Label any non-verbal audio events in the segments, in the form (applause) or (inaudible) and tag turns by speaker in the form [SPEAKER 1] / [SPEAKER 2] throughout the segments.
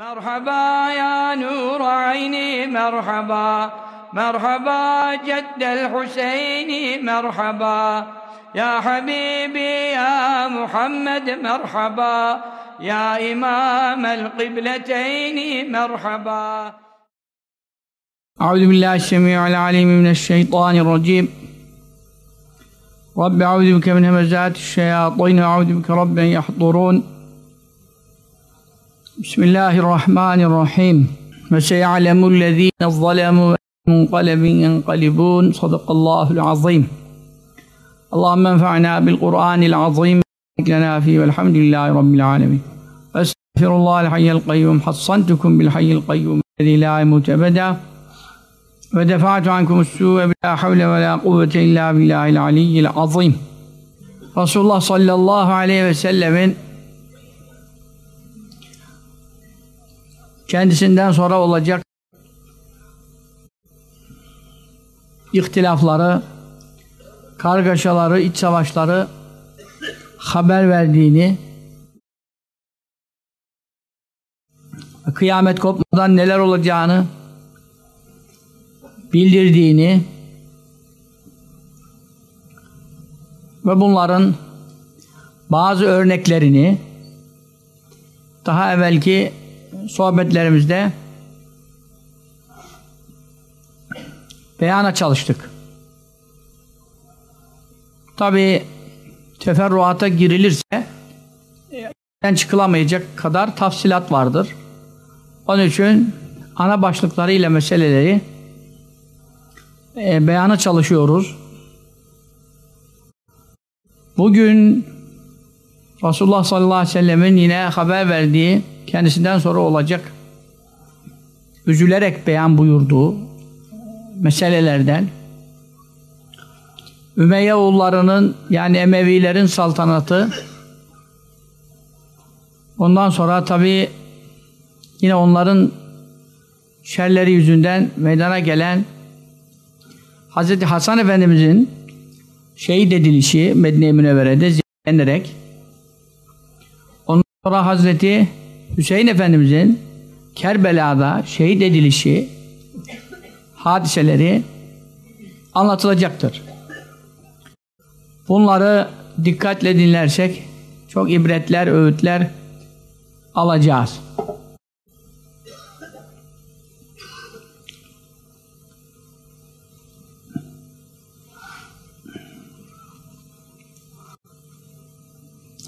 [SPEAKER 1] مرحبا يا نور عيني مرحبا مرحبا جد الحسين مرحبا يا حبيبي يا محمد مرحبا يا إمام القبلتين مرحبا
[SPEAKER 2] أعوذ بالله السميع العليم من الشيطان الرجيم رب أعوذ بك من همزات الشياطين وأعوذ بك رب أن يحضرون بسم الله الرحمن الرحيم وسيعلم الذين ظلموا منقلب ينقلبون صدق الله العظيم اللهم انفعنا بالقرآن العظيم لنا فيه والحمد لله رب العالمين أستغفر الله الحي القيوم حصنتكم بالحي القيوم الذي لا يموت أبدا ودفعت عنكم السوء بلا حول ولا قوة إلا بالله العلي العظيم Resulullah sallallahu aleyhi ve sellemin kendisinden sonra olacak ihtilafları, kargaşaları, iç savaşları haber verdiğini kıyamet kopmadan neler olacağını bildirdiğini ve bunların bazı örneklerini daha evvelki sohbetlerimizde beyana çalıştık. Tabi teferruata girilirse e, çıkılamayacak kadar tafsilat vardır. Onun için ana başlıklarıyla meseleleri e, beyana çalışıyoruz. Bugün Resulullah sallallahu aleyhi ve sellemin yine haber verdiği kendisinden sonra olacak üzülerek beyan buyurduğu meselelerden Ümeyye oğullarının yani Emevilerin saltanatı ondan sonra tabi yine onların şerleri yüzünden meydana gelen Hz. Hasan Efendimizin şehit edilişi Medine-i Münevvere'de ziyarlenerek ondan sonra Hazreti Hüseyin Efendimizin Kerbela'da şehit edilişi hadiseleri anlatılacaktır. Bunları dikkatle dinlersek çok ibretler, öğütler alacağız.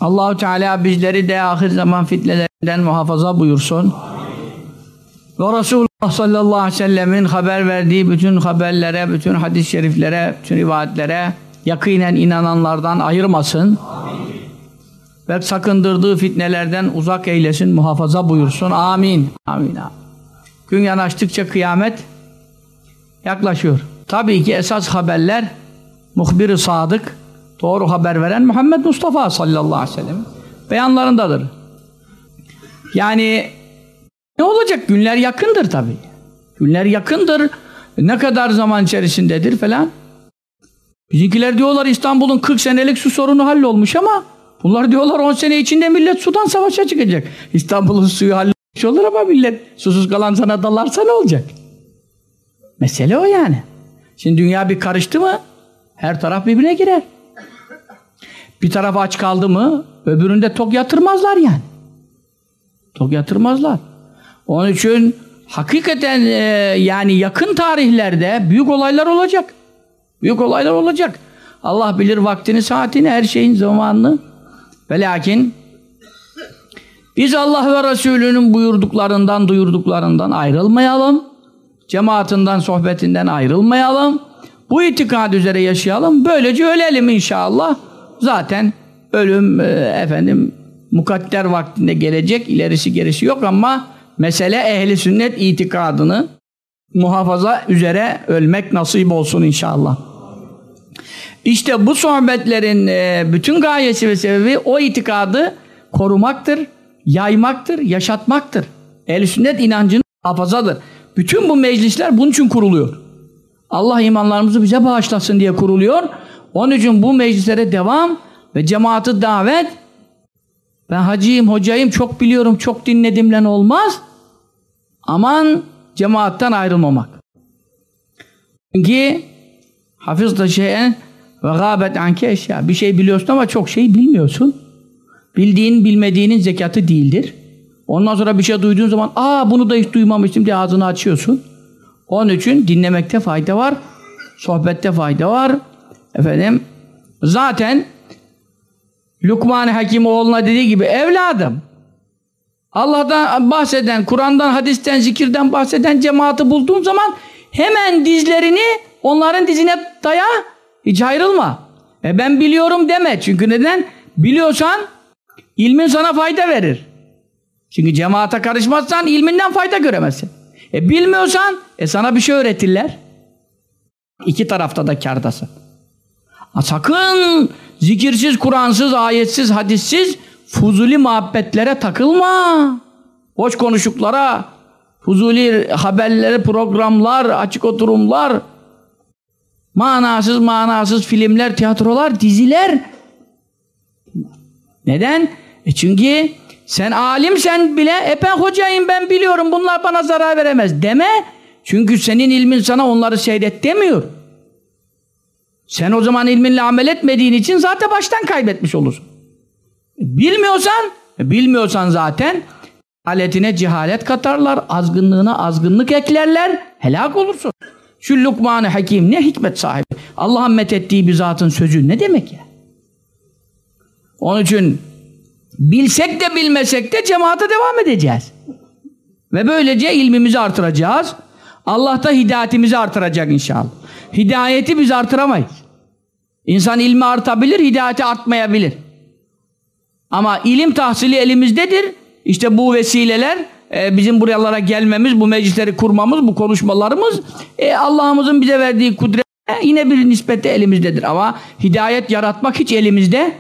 [SPEAKER 2] Allahu Teala bizleri de ahir zaman fitnelerinden muhafaza buyursun. Ve Resulullah sallallahu aleyhi ve sellemin haber verdiği bütün haberlere, bütün hadis-i şeriflere, bütün rivayetlere yakinen inananlardan ayırmasın. Ve sakındırdığı fitnelerden uzak eylesin, muhafaza buyursun. Amin. Amin. Amin. Gün yanaştıkça kıyamet yaklaşıyor. Tabii ki esas haberler muhbir-i sadık, doğru haber veren Muhammed Mustafa sallallahu aleyhi ve sellem beyanlarındadır. Yani ne olacak? Günler yakındır tabii. Günler yakındır. Ne kadar zaman içerisindedir falan. Bizimkiler diyorlar İstanbul'un 40 senelik su sorunu hallolmuş ama bunlar diyorlar 10 sene içinde millet sudan savaşa çıkacak. İstanbul'un suyu hallolmuş olur ama millet susuz kalan sana dalarsa ne olacak? Mesele o yani. Şimdi dünya bir karıştı mı her taraf birbirine girer. Bir taraf aç kaldı mı öbüründe tok yatırmazlar yani. Tok yatırmazlar. Onun için hakikaten e, yani yakın tarihlerde büyük olaylar olacak. Büyük olaylar olacak. Allah bilir vaktini, saatini, her şeyin zamanını. Ve lakin biz Allah ve Resulünün buyurduklarından, duyurduklarından ayrılmayalım. Cemaatinden, sohbetinden ayrılmayalım. Bu itikad üzere yaşayalım. Böylece ölelim inşallah. Zaten ölüm e, efendim mukadder vaktinde gelecek. ilerisi gerisi yok ama mesele ehli sünnet itikadını muhafaza üzere ölmek nasip olsun inşallah. İşte bu sohbetlerin e, bütün gayesi ve sebebi o itikadı korumaktır, yaymaktır, yaşatmaktır. Ehl-i sünnet inancının hafazadır. Bütün bu meclisler bunun için kuruluyor. Allah imanlarımızı bize bağışlasın diye kuruluyor. Onun için bu meclislere devam ve cemaati davet ben hacıyım, hocayım, çok biliyorum, çok dinledimle olmaz. Aman cemaatten ayrılmamak. Çünkü hafız da şeyen ve gâbet anke eşya. Bir şey biliyorsun ama çok şey bilmiyorsun. Bildiğin bilmediğinin zekatı değildir. Ondan sonra bir şey duyduğun zaman aa bunu da hiç duymamıştım diye ağzını açıyorsun. Onun için dinlemekte fayda var. Sohbette fayda var. Efendim zaten Lukman Hakimoğlu'na dediği gibi evladım Allah'tan bahseden, Kur'an'dan, hadisten, zikirden bahseden cemaati bulduğun zaman hemen dizlerini onların dizine daya hiç ayrılma. E ben biliyorum deme. Çünkü neden? Biliyorsan ilmin sana fayda verir. Çünkü cemaate karışmazsan ilminden fayda göremezsin. E bilmiyorsan e sana bir şey öğretirler. İki tarafta da kardasın. Ha, sakın zikirsiz, Kur'ansız, ayetsiz, hadissiz fuzuli muhabbetlere takılma. Boş konuşuklara, fuzuli haberleri, programlar, açık oturumlar, manasız manasız filmler, tiyatrolar, diziler. Neden? E çünkü sen alimsen bile e ben hocayım ben biliyorum bunlar bana zarar veremez deme. Çünkü senin ilmin sana onları seyret demiyor. Sen o zaman ilminle amel etmediğin için zaten baştan kaybetmiş olursun. Bilmiyorsan, bilmiyorsan zaten aletine cehalet katarlar, azgınlığına azgınlık eklerler, helak olursun. Şu Lukman-ı Hakim ne hikmet sahibi. Allah'ın methettiği bir zatın sözü ne demek ya? Onun için bilsek de bilmesek de cemaate devam edeceğiz. Ve böylece ilmimizi artıracağız. Allah da hidayetimizi artıracak inşallah. Hidayeti biz artıramayız. İnsan ilmi artabilir, hidayeti artmayabilir. Ama ilim tahsili elimizdedir. İşte bu vesileler e, bizim buralara gelmemiz, bu meclisleri kurmamız, bu konuşmalarımız e, Allah'ımızın bize verdiği kudret yine bir nispette elimizdedir. Ama hidayet yaratmak hiç elimizde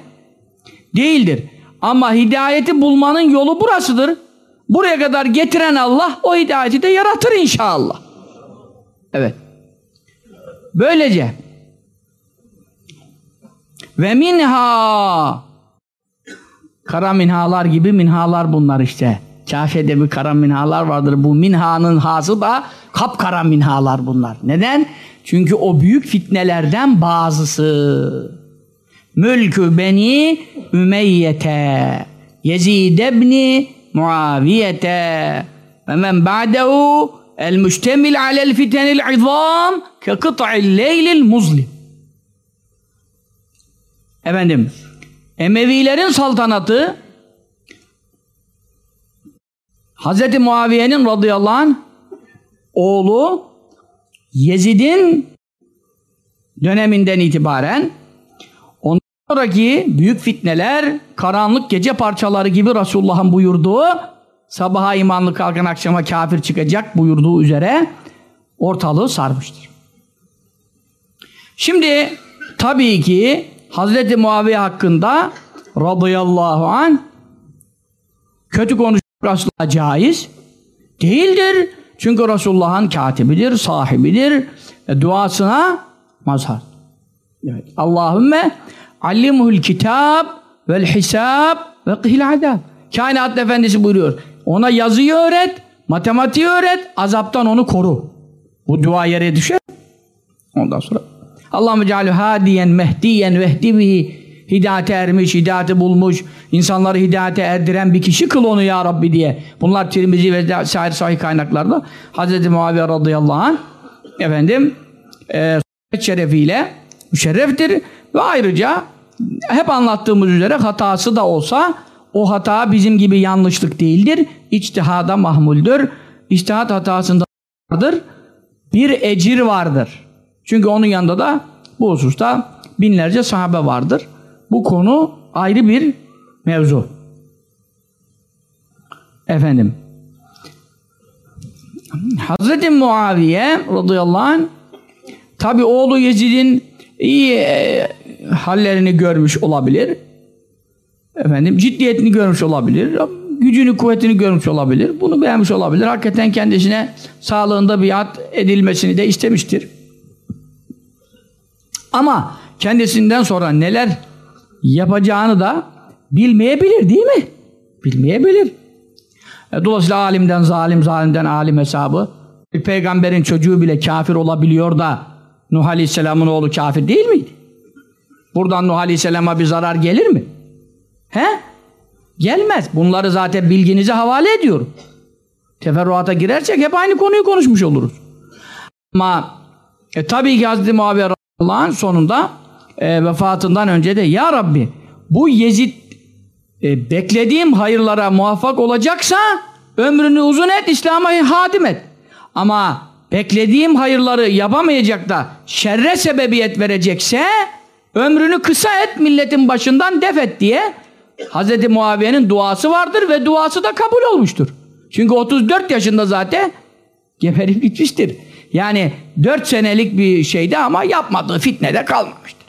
[SPEAKER 2] değildir. Ama hidayeti bulmanın yolu burasıdır. Buraya kadar getiren Allah o hidayeti de yaratır inşallah. Evet. Böylece ve minha kara minhalar gibi minhalar bunlar işte. Kafede bir kara minhalar vardır. Bu minhanın hası da kapkara minhalar bunlar. Neden? Çünkü o büyük fitnelerden bazısı. Mülkü beni Ümeyyete Yezid ebni Muaviyete ve men ba'dehu el müştemil alel fitenil izam ke kıta'il leylil muzlim Efendim Emevilerin saltanatı Hz. Muaviye'nin radıyallahu anh oğlu Yezid'in döneminden itibaren ondan sonraki büyük fitneler karanlık gece parçaları gibi Resulullah'ın buyurduğu sabaha imanlı kalkan akşama kafir çıkacak buyurduğu üzere ortalığı sarmıştır. Şimdi tabii ki Hazreti Muaviye hakkında radıyallahu an kötü konuşmak Resulullah'a caiz değildir. Çünkü Resulullah'ın katibidir, sahibidir. E, duasına mazhar. Evet. Allahümme allimhul kitab vel hisab ve qihil adab. Kainat Efendisi buyuruyor. Ona yazıyı öğret, matematiği öğret, azaptan onu koru. Bu dua yere düşer. Ondan sonra Allahümme cealü hadiyen mehdiyen vehdibihi hidayete ermiş, hidayeti bulmuş, insanları hidayete erdiren bir kişi kıl onu ya Rabbi diye. Bunlar Tirmizi ve sair sahih kaynaklarda Hz. Muaviye radıyallahu anh efendim e, şerefiyle müşerreftir ve ayrıca hep anlattığımız üzere hatası da olsa o hata bizim gibi yanlışlık değildir. İçtihada mahmuldür. İçtihat hatasında vardır. Bir ecir vardır. Çünkü onun yanında da bu hususta binlerce sahabe vardır. Bu konu ayrı bir mevzu. Efendim. Hazreti Muaviye radıyallahu anh tabi oğlu Yezid'in iyi e, hallerini görmüş olabilir. Efendim ciddiyetini görmüş olabilir. Gücünü, kuvvetini görmüş olabilir. Bunu beğenmiş olabilir. Hakikaten kendisine sağlığında biat edilmesini de istemiştir. Ama kendisinden sonra neler yapacağını da bilmeyebilir değil mi? Bilmeyebilir. E, dolayısıyla alimden zalim, zalimden alim hesabı. Bir peygamberin çocuğu bile kafir olabiliyor da Nuh Aleyhisselam'ın oğlu kafir değil miydi? Buradan Nuh Aleyhisselam'a bir zarar gelir mi? He? Gelmez. Bunları zaten bilginize havale ediyorum. Teferruata girersek hep aynı konuyu konuşmuş oluruz. Ama e, tabii ki Hazreti Muaviye Allah'ın sonunda e, vefatından önce de Ya Rabbi bu Yezid e, beklediğim hayırlara muvaffak olacaksa ömrünü uzun et, İslam'a hadim et. Ama beklediğim hayırları yapamayacak da şerre sebebiyet verecekse ömrünü kısa et milletin başından def et diye Hz. Muaviye'nin duası vardır ve duası da kabul olmuştur. Çünkü 34 yaşında zaten geberip gitmiştir. Yani 4 senelik bir şeydi ama yapmadığı fitnede kalmamıştır.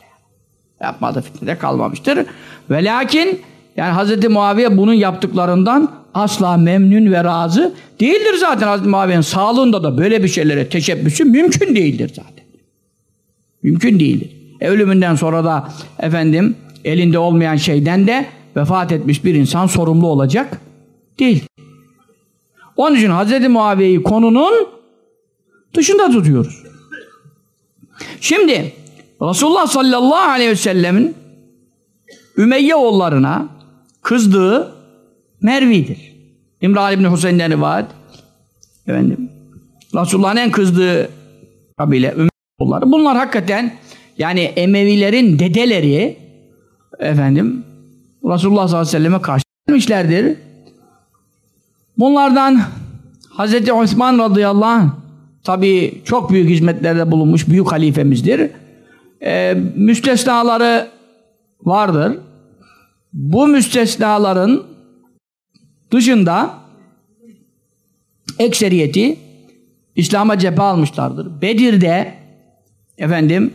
[SPEAKER 2] Yapmadığı fitnede kalmamıştır. Ve lakin yani Hz. Muaviye bunun yaptıklarından asla memnun ve razı değildir zaten Hz. Muaviye'nin sağlığında da böyle bir şeylere teşebbüsü mümkün değildir zaten. Mümkün değildir. E, ölümünden sonra da efendim elinde olmayan şeyden de vefat etmiş bir insan sorumlu olacak değil. Onun için Hz. Muaviye'yi konunun dışında tutuyoruz. Şimdi Resulullah sallallahu aleyhi ve sellemin Ümeyye oğullarına kızdığı Mervi'dir. İmran İbni Hüseyin'den rivayet efendim Resulullah'ın en kızdığı kabile Ümeyye oğulları. Bunlar hakikaten yani Emevilerin dedeleri efendim Resulullah sallallahu aleyhi ve selleme karşı gelmişlerdir. Bunlardan Hazreti Osman radıyallahu anh tabi çok büyük hizmetlerde bulunmuş büyük halifemizdir. Ee, müstesnaları vardır. Bu müstesnaların dışında ekseriyeti İslam'a cephe almışlardır. Bedir'de efendim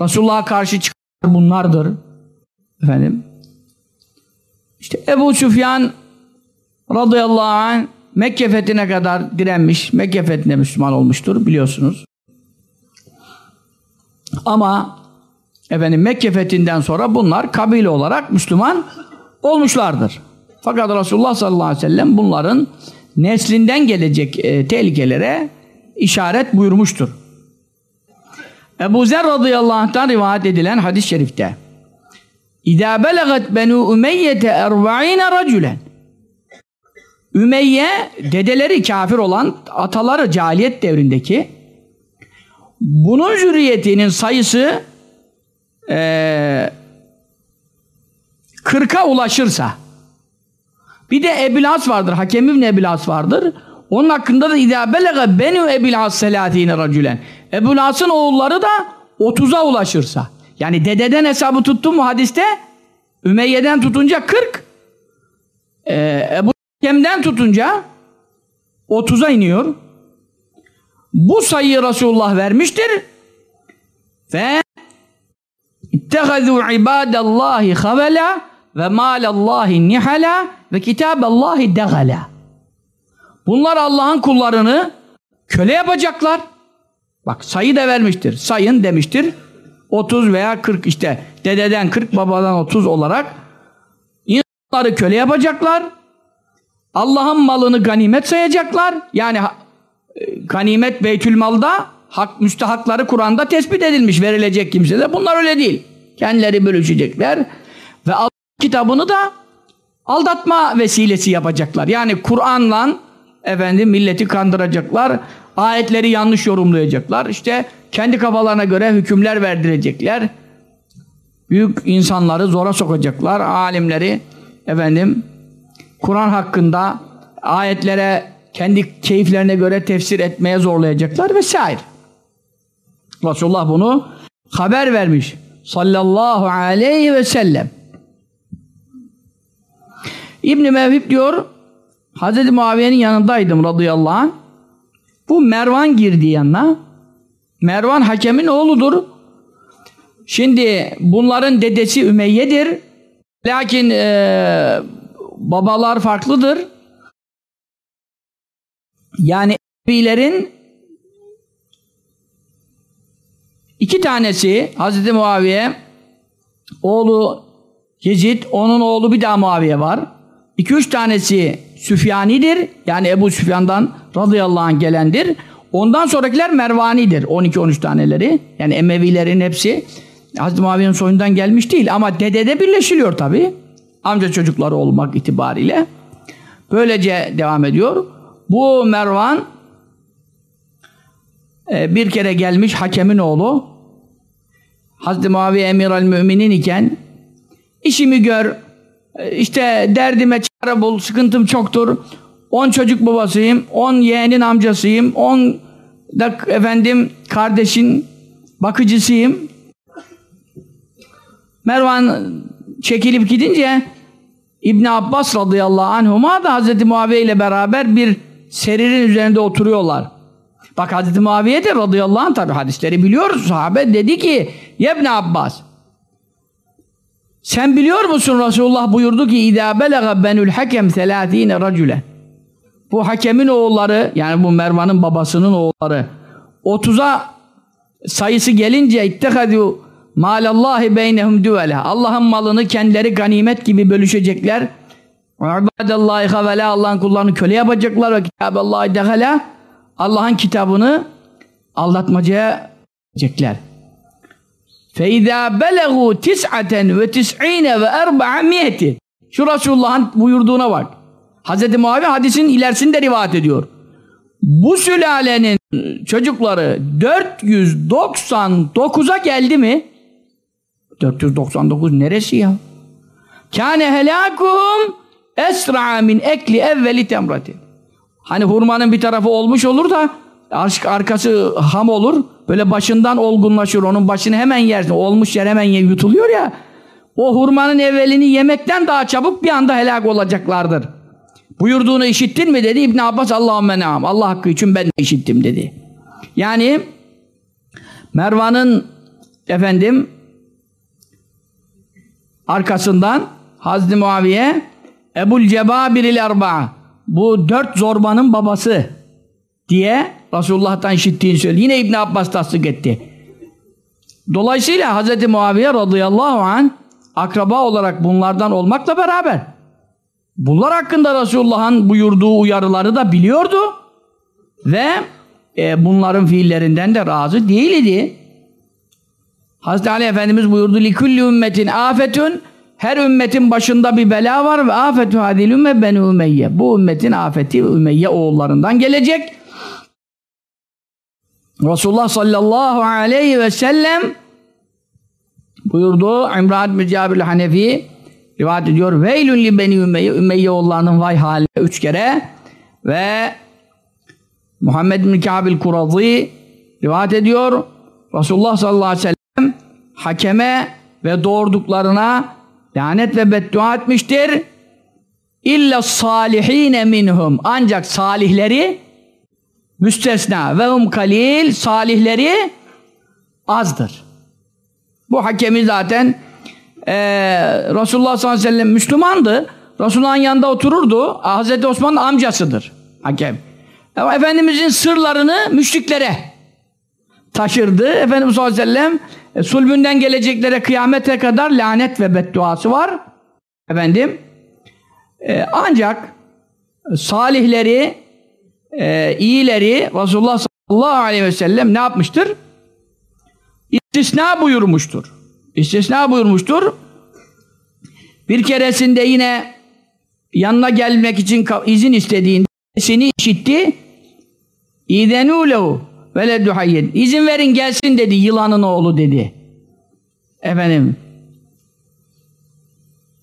[SPEAKER 2] Resulullah'a karşı çıkan bunlardır. Efendim işte Ebu Süfyan radıyallahu anh Mekke fethine kadar direnmiş. Mekke fethine Müslüman olmuştur biliyorsunuz. Ama efendim Mekke fethinden sonra bunlar kabile olarak Müslüman olmuşlardır. Fakat Resulullah sallallahu aleyhi ve sellem bunların neslinden gelecek e, tehlikelere işaret buyurmuştur. Ebu Zer radıyallahu anh'tan rivayet edilen hadis-i şerifte İzâ belegat benû Ümeyye'te erba'ine racülen Ümeyye dedeleri kafir olan ataları cahiliyet devrindeki bunun zürriyetinin sayısı ee, 40'a ulaşırsa bir de Ebilas vardır. Hakem İbni Ebilas vardır. Onun hakkında da İzâ belega benü Ebilas selâtîne racülen. Ebulas'ın oğulları da 30'a ulaşırsa. Yani dededen hesabı tuttu mu hadiste? Ümeyye'den tutunca 40. Ee, Ebu Hakem'den tutunca 30'a iniyor. Bu sayıyı Resulullah vermiştir. Ve ittehazû ibâdallâhi havela ve mâlallâhi nihala ve kitâballâhi degala. Bunlar Allah'ın kullarını köle yapacaklar. Bak sayı da vermiştir. Sayın demiştir. 30 veya 40 işte. Dededen 40, babadan 30 olarak insanları köle yapacaklar. Allah'ın malını ganimet sayacaklar. Yani e, ganimet beytülmalda hak müstehakları Kur'an'da tespit edilmiş verilecek kimse de. Bunlar öyle değil. Kendileri bölüşecekler ve Allah kitabını da aldatma vesilesi yapacaklar. Yani Kur'an'la efendim milleti kandıracaklar. Ayetleri yanlış yorumlayacaklar. İşte kendi kafalarına göre hükümler verdirecekler. Büyük insanları zora sokacaklar. Alimleri efendim Kur'an hakkında ayetlere kendi keyiflerine göre tefsir etmeye zorlayacaklar vesaire. Resulullah bunu haber vermiş. Sallallahu aleyhi ve sellem. İbn Mevhib diyor Hz. Muaviye'nin yanındaydım radıyallahu anh. Bu Mervan girdi yanına. Mervan hakemin oğludur. Şimdi bunların dedesi Ümeyye'dir. Lakin e, babalar farklıdır. Yani Ebilerin iki tanesi Hazreti Muaviye oğlu Yezid, onun oğlu bir daha Muaviye var. İki üç tanesi Süfyanidir. Yani Ebu Süfyan'dan radıyallahu anh gelendir. Ondan sonrakiler Mervanidir. 12-13 taneleri. Yani Emevilerin hepsi Hazreti Muaviye'nin soyundan gelmiş değil ama dedede birleşiliyor tabi. Amca çocukları olmak itibariyle. Böylece devam ediyor. Bu Mervan e, bir kere gelmiş hakemin oğlu Hazreti Muaviye emir el müminin iken işimi gör işte derdime çare bul sıkıntım çoktur on çocuk babasıyım on yeğenin amcasıyım on da efendim kardeşin bakıcısıyım Mervan çekilip gidince İbn Abbas radıyallahu anhuma da Hazreti Muaviye ile beraber bir seririn üzerinde oturuyorlar. Bak Hazreti Muaviye de radıyallahu anh tabi hadisleri biliyoruz. Sahabe dedi ki İbn Abbas sen biliyor musun Resulullah buyurdu ki İzâ belega benül hakem 30 racülen bu hakemin oğulları yani bu Mervan'ın babasının oğulları 30'a sayısı gelince ittehadû Malallahi beynehum düvele. Allah'ın malını kendileri ganimet gibi bölüşecekler. Ve ibadallahi havele. Allah'ın kullarını köle yapacaklar ve kitaballahi dehale. Allah'ın kitabını aldatmacaya edecekler. فَاِذَا بَلَغُوا تِسْعَةً وَتِسْعِينَ وَاَرْبَعَ Şu Resulullah'ın buyurduğuna bak. Hz. Muaviye hadisin ilerisinde rivayet ediyor. Bu sülalenin çocukları 499'a geldi mi? 499 neresi ya? Kâne helâkuhum esra'a min ekli evveli temratin. Hani hurmanın bir tarafı olmuş olur da arkası ham olur. Böyle başından olgunlaşır. Onun başını hemen yersin. Olmuş yer hemen yutuluyor ya. O hurmanın evvelini yemekten daha çabuk bir anda helak olacaklardır. Buyurduğunu işittin mi dedi İbn Abbas Allahümme neam. Allah hakkı için ben işittim dedi. Yani Mervan'ın efendim Arkasından Hazreti Muaviye Ebul Cebabiril Erba'a bu dört zorbanın babası diye Resulullah'tan işittiğini söyledi. Yine İbn Abbas tasdik etti. Dolayısıyla Hazreti Muaviye radıyallahu an akraba olarak bunlardan olmakla beraber bunlar hakkında Resulullah'ın buyurduğu uyarıları da biliyordu ve e, bunların fiillerinden de razı değildi. Hazreti Ali Efendimiz buyurdu likulli ümmetin afetün her ümmetin başında bir bela var ve afetü hadil ümme ben Ümeyye. Bu ümmetin afeti Ümeyye oğullarından gelecek. Resulullah sallallahu aleyhi ve sellem buyurdu İmran Mücabir Hanefi rivayet ediyor. Veylün li beni Ümeyye. Ümeyye oğullarının vay haline üç kere ve Muhammed bin Kabil Kurazi rivayet ediyor. Resulullah sallallahu aleyhi ve sellem hakeme ve doğurduklarına lanet ve beddua etmiştir. İlla salihine minhum. Ancak salihleri müstesna ve hum kalil salihleri azdır. Bu hakemi zaten e, Resulullah sallallahu aleyhi ve sellem Müslümandı. Resulullah'ın yanında otururdu. Hazreti Osman'ın amcasıdır hakem. Efendimizin sırlarını müşriklere taşırdı. Efendimiz sallallahu aleyhi ve sellem e, sulbünden geleceklere kıyamete kadar lanet ve bedduası var. Efendim e, ancak salihleri e, iyileri Resulullah sallallahu aleyhi ve sellem ne yapmıştır? İstisna buyurmuştur. İstisna buyurmuştur. Bir keresinde yine yanına gelmek için izin istediğinde seni işitti. İdenû lehu Veledü hayyin. İzin verin gelsin dedi yılanın oğlu dedi. Efendim.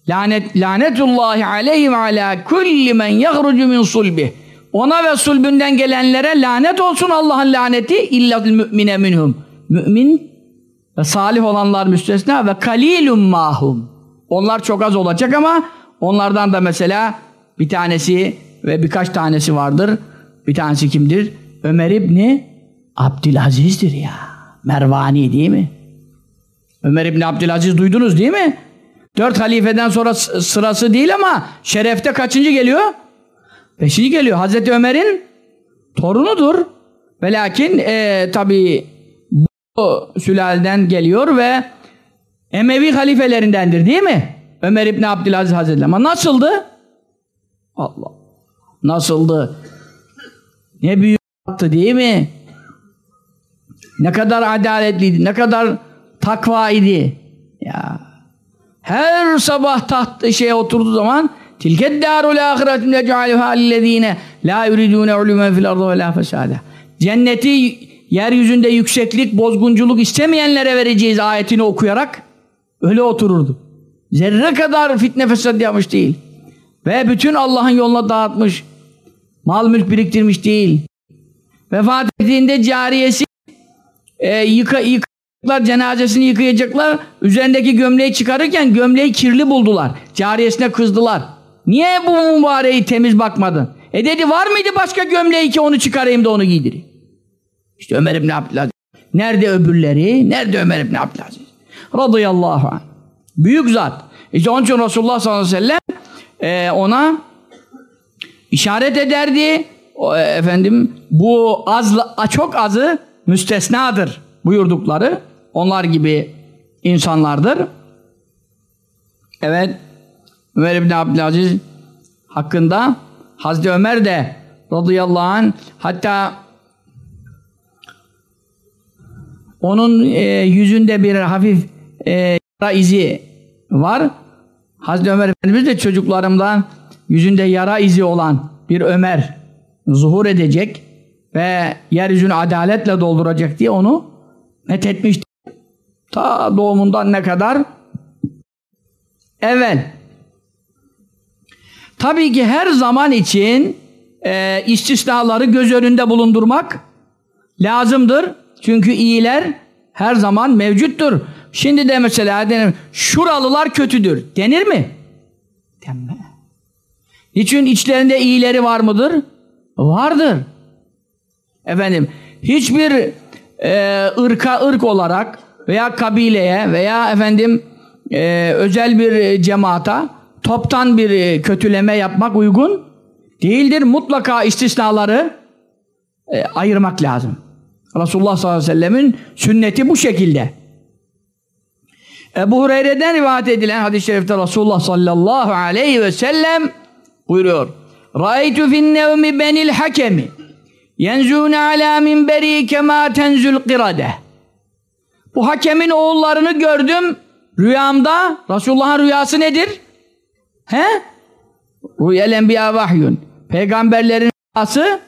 [SPEAKER 2] Lanet lanetullahi aleyhi ve ala kulli men yahrucu min sulbi. Ona ve sulbünden gelenlere lanet olsun Allah'ın laneti illal mümine minhum. Mümin ve salih olanlar müstesna ve kalilum mahum. Onlar çok az olacak ama onlardan da mesela bir tanesi ve birkaç tanesi vardır. Bir tanesi kimdir? Ömer İbni Abdülaziz'dir ya. Mervani değil mi? Ömer İbni Abdülaziz duydunuz değil mi? Dört halifeden sonra sırası değil ama şerefte kaçıncı geliyor? Beşinci geliyor. Hazreti Ömer'in torunudur. Ve lakin e, tabi bu sülaleden geliyor ve Emevi halifelerindendir değil mi? Ömer İbni Abdülaziz Hazretleri. Ama nasıldı? Allah. nasıldı? Ne büyük yaptı değil mi? Ne kadar adaletliydi, ne kadar takva idi. Ya. Her sabah taht şeye oturduğu zaman tilket darul ahiretum nec'aluha lillezine la yuridune ulumen fil ardı ve la fesada. Cenneti yeryüzünde yükseklik, bozgunculuk istemeyenlere vereceğiz ayetini okuyarak öyle otururdu. Zerre kadar fitne fesat yapmış değil. Ve bütün Allah'ın yoluna dağıtmış. Mal mülk biriktirmiş değil. Vefat ettiğinde cariyesi e, yıka, yıkacaklar, cenazesini yıkayacaklar. Üzerindeki gömleği çıkarırken gömleği kirli buldular. Cariyesine kızdılar. Niye bu mübareği temiz bakmadın? E dedi var mıydı başka gömleği ki onu çıkarayım da onu giydireyim. İşte Ömer İbni Abdülaziz. Nerede öbürleri? Nerede Ömer İbni Abdülaziz? Radıyallahu anh. Büyük zat. İşte onun için Resulullah sallallahu aleyhi ve sellem e, ona işaret ederdi. O, e, efendim bu az, çok azı müstesnadır buyurdukları. Onlar gibi insanlardır. Evet. Ömer İbni Abdülaziz hakkında Hazreti Ömer de radıyallahu anh hatta onun e, yüzünde bir hafif e, yara izi var. Hazreti Ömer Efendimiz de çocuklarımdan yüzünde yara izi olan bir Ömer zuhur edecek ve yeryüzünü adaletle dolduracak diye onu methetmişti. Ta doğumundan ne kadar evvel. Tabii ki her zaman için e, istisnaları göz önünde bulundurmak lazımdır. Çünkü iyiler her zaman mevcuttur. Şimdi de mesela denir, şuralılar kötüdür. Denir mi? Denme. Niçin içlerinde iyileri var mıdır? Vardır. Efendim, hiçbir e, ırka ırk olarak veya kabileye veya efendim e, özel bir cemaata toptan bir e, kötüleme yapmak uygun değildir. Mutlaka istisnaları e, ayırmak lazım. Resulullah sallallahu aleyhi ve sellemin sünneti bu şekilde. Ebu Hureyre'den rivayet edilen hadis-i şerifte Resulullah sallallahu aleyhi ve sellem buyuruyor. Ra'aytu fin nevmi benil hakemi yenzûne alâ minberi kemâ tenzül qirade. Bu hakemin oğullarını gördüm rüyamda. Resulullah'ın rüyası nedir? He? Rüyel enbiya vahyun. Peygamberlerin rüyası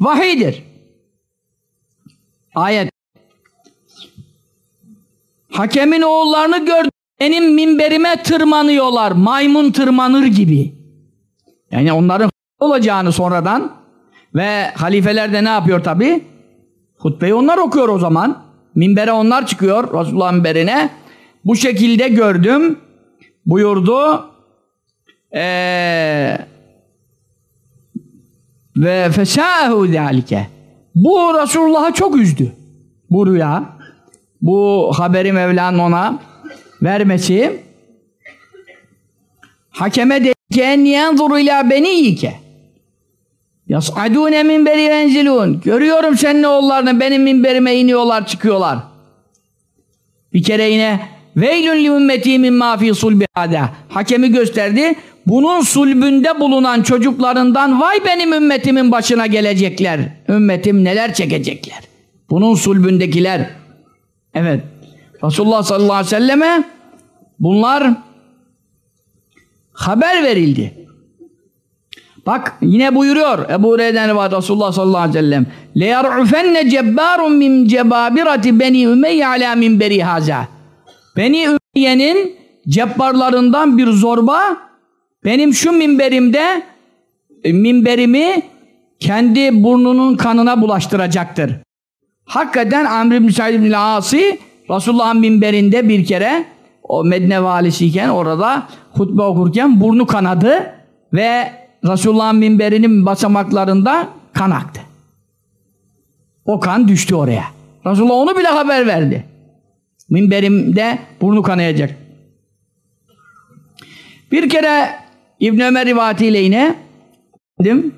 [SPEAKER 2] vahiydir. Ayet. Hakemin oğullarını gördüm. Benim minberime tırmanıyorlar. Maymun tırmanır gibi. Yani onların (laughs) olacağını sonradan ve halifeler de ne yapıyor tabi? Hutbeyi onlar okuyor o zaman. Minbere onlar çıkıyor Resulullah minberine. Bu şekilde gördüm. Buyurdu. Ee, ve fesâhu zâlike. Bu Resulullah'ı çok üzdü. Bu rüya. Bu haberi Mevla'nın ona vermesi. Hakeme dedi ki en yanzuru ila beniyike. Yas'adûne minberi yenzilûn. Görüyorum senin oğullarını benim minberime iniyorlar çıkıyorlar. Bir kere yine veylün li ümmeti mimma fî sulbi Hakemi gösterdi Bunun sulbünde bulunan çocuklarından vay benim ümmetimin başına gelecekler. Ümmetim neler çekecekler. Bunun sulbündekiler. Evet. Resulullah sallallahu aleyhi ve selleme bunlar haber verildi. Bak yine buyuruyor Ebu Hureyre'den rivayet Resulullah sallallahu aleyhi ve sellem لَيَرْعُفَنَّ جَبَّارٌ مِنْ جَبَابِرَةِ بَنِي اُمَيَّ عَلَى مِنْبَرِ هَذَا Beni Ümeyye'nin cebbarlarından bir zorba benim şu minberimde e, minberimi kendi burnunun kanına bulaştıracaktır. Hakikaten Amr ibn Said ibn Asi Resulullah'ın minberinde bir kere o Medine valisiyken orada hutbe okurken burnu kanadı ve Resulullah'ın minberinin basamaklarında kan aktı. O kan düştü oraya. Resulullah onu bile haber verdi. Minberimde burnu kanayacak. Bir kere İbn Ömer rivayetiyle yine dedim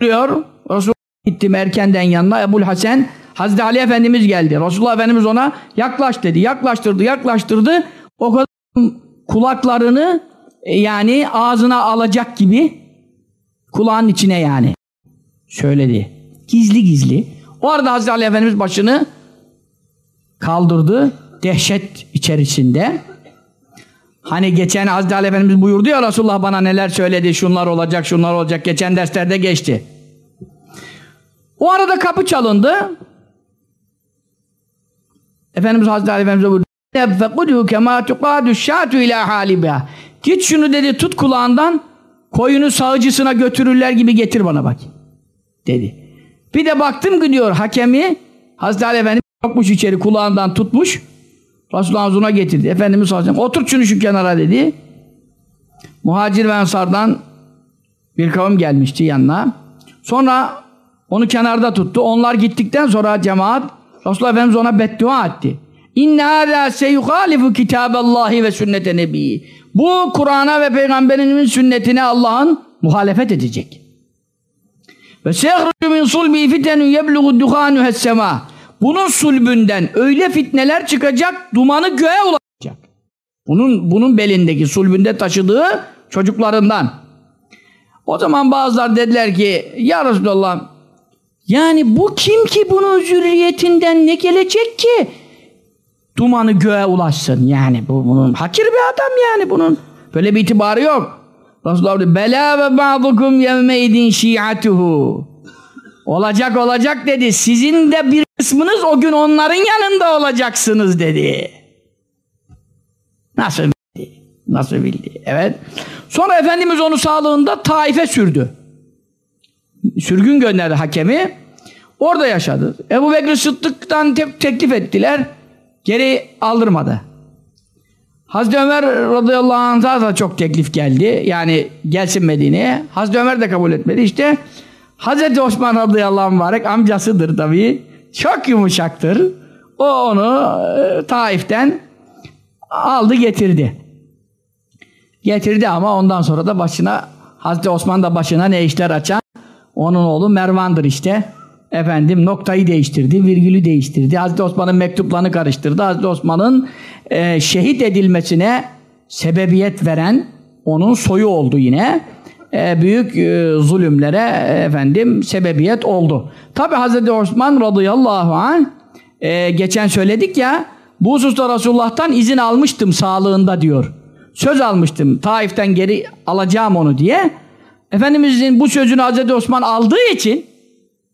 [SPEAKER 2] diyor Resulullah gittim erkenden yanına Ebul Hasan Hazreti Ali Efendimiz geldi. Resulullah Efendimiz ona yaklaş dedi. Yaklaştırdı, yaklaştırdı. O kadar kulaklarını e, yani ağzına alacak gibi Kulağın içine yani. Söyledi. Gizli gizli. O arada Hazreti Ali Efendimiz başını kaldırdı. Dehşet içerisinde. Hani geçen Hazreti Ali Efendimiz buyurdu ya Resulullah bana neler söyledi. Şunlar olacak, şunlar olacak. Geçen derslerde geçti. O arada kapı çalındı. Efendimiz Hazreti Ali Efendimiz'e buyurdu. فَقُدُهُ كَمَا تُقَادُ الشَّاتُ اِلٰى حَالِبَهَا Git şunu dedi tut kulağından koyunu sağıcısına götürürler gibi getir bana bak. Dedi. Bir de baktım ki diyor hakemi Hazreti Ali Efendimiz sokmuş içeri kulağından tutmuş Resulullah'ın huzuruna getirdi. Efendimiz sallallahu otur şunu şu kenara dedi. Muhacir ve Ensar'dan bir kavim gelmişti yanına. Sonra onu kenarda tuttu. Onlar gittikten sonra cemaat Resulullah Efendimiz ona beddua etti. İnne hâzâ seyuhâlifu kitâballâhi ve sünnete nebiyyi. Bu Kur'an'a ve Peygamberinin sünnetine Allah'ın muhalefet edecek. Ve seyhrucu min sulbi fitenun yeblugu duhanu hessema. Bunun sulbünden öyle fitneler çıkacak, dumanı göğe ulaşacak. Bunun bunun belindeki sulbünde taşıdığı çocuklarından. O zaman bazılar dediler ki ya Resulallah yani bu kim ki bunun zürriyetinden ne gelecek ki? Dumanı göğe ulaşsın yani bu bunun hakir bir adam yani bunun böyle bir itibarı yok. Resulullah dedi bela ve ba'dukum yevmeydin şi'atuhu olacak olacak dedi sizin de bir kısmınız o gün onların yanında olacaksınız dedi. Nasıl bildi? Nasıl bildi? Evet. Sonra Efendimiz onu sağlığında Taif'e sürdü. Sürgün gönderdi hakemi. Orada yaşadı. Ebu Bekir Sıddık'tan te teklif ettiler. Geri aldırmadı. Hazreti Ömer radıyallahu anh'a da çok teklif geldi. Yani gelsin Medine'ye. Hazreti Ömer de kabul etmedi. İşte Hazreti Osman radıyallahu anh mübarek amcasıdır tabii. Çok yumuşaktır. O onu e, Taif'ten aldı getirdi. Getirdi ama ondan sonra da başına Hazreti Osman da başına ne işler açan onun oğlu Mervan'dır işte. Efendim noktayı değiştirdi, virgülü değiştirdi. Hazreti Osman'ın mektuplarını karıştırdı. Hazreti Osman'ın e, şehit edilmesine sebebiyet veren onun soyu oldu yine. E, büyük e, zulümlere e, efendim sebebiyet oldu. Tabi Hazreti Osman radıyallahu anh e, geçen söyledik ya bu hususta Resulullah'tan izin almıştım sağlığında diyor. Söz almıştım Taif'ten geri alacağım onu diye. Efendimizin bu sözünü Hazreti Osman aldığı için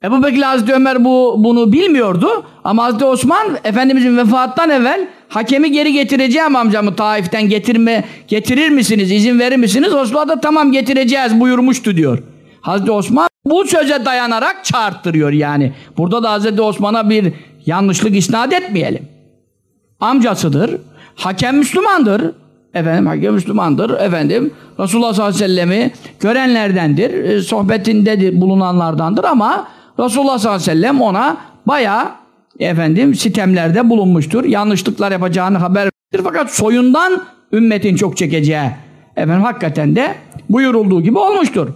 [SPEAKER 2] Ebu Bekir Hazreti Ömer bu, bunu bilmiyordu ama Hazreti Osman Efendimizin vefattan evvel hakemi geri getireceğim amcamı Taif'ten getirme getirir misiniz izin verir misiniz? Resulullah da tamam getireceğiz buyurmuştu diyor. Hazreti Osman bu söze dayanarak çağırttırıyor yani. Burada da Hazreti Osman'a bir yanlışlık isnat etmeyelim. Amcasıdır hakem Müslümandır. Efendim hakem Müslümandır. Efendim Resulullah sallallahu aleyhi ve sellem'i görenlerdendir e, sohbetinde bulunanlardandır ama Resulullah sallallahu aleyhi ve sellem ona bayağı efendim sitemlerde bulunmuştur. Yanlışlıklar yapacağını haber verir. Fakat soyundan ümmetin çok çekeceği efendim hakikaten de buyurulduğu gibi olmuştur.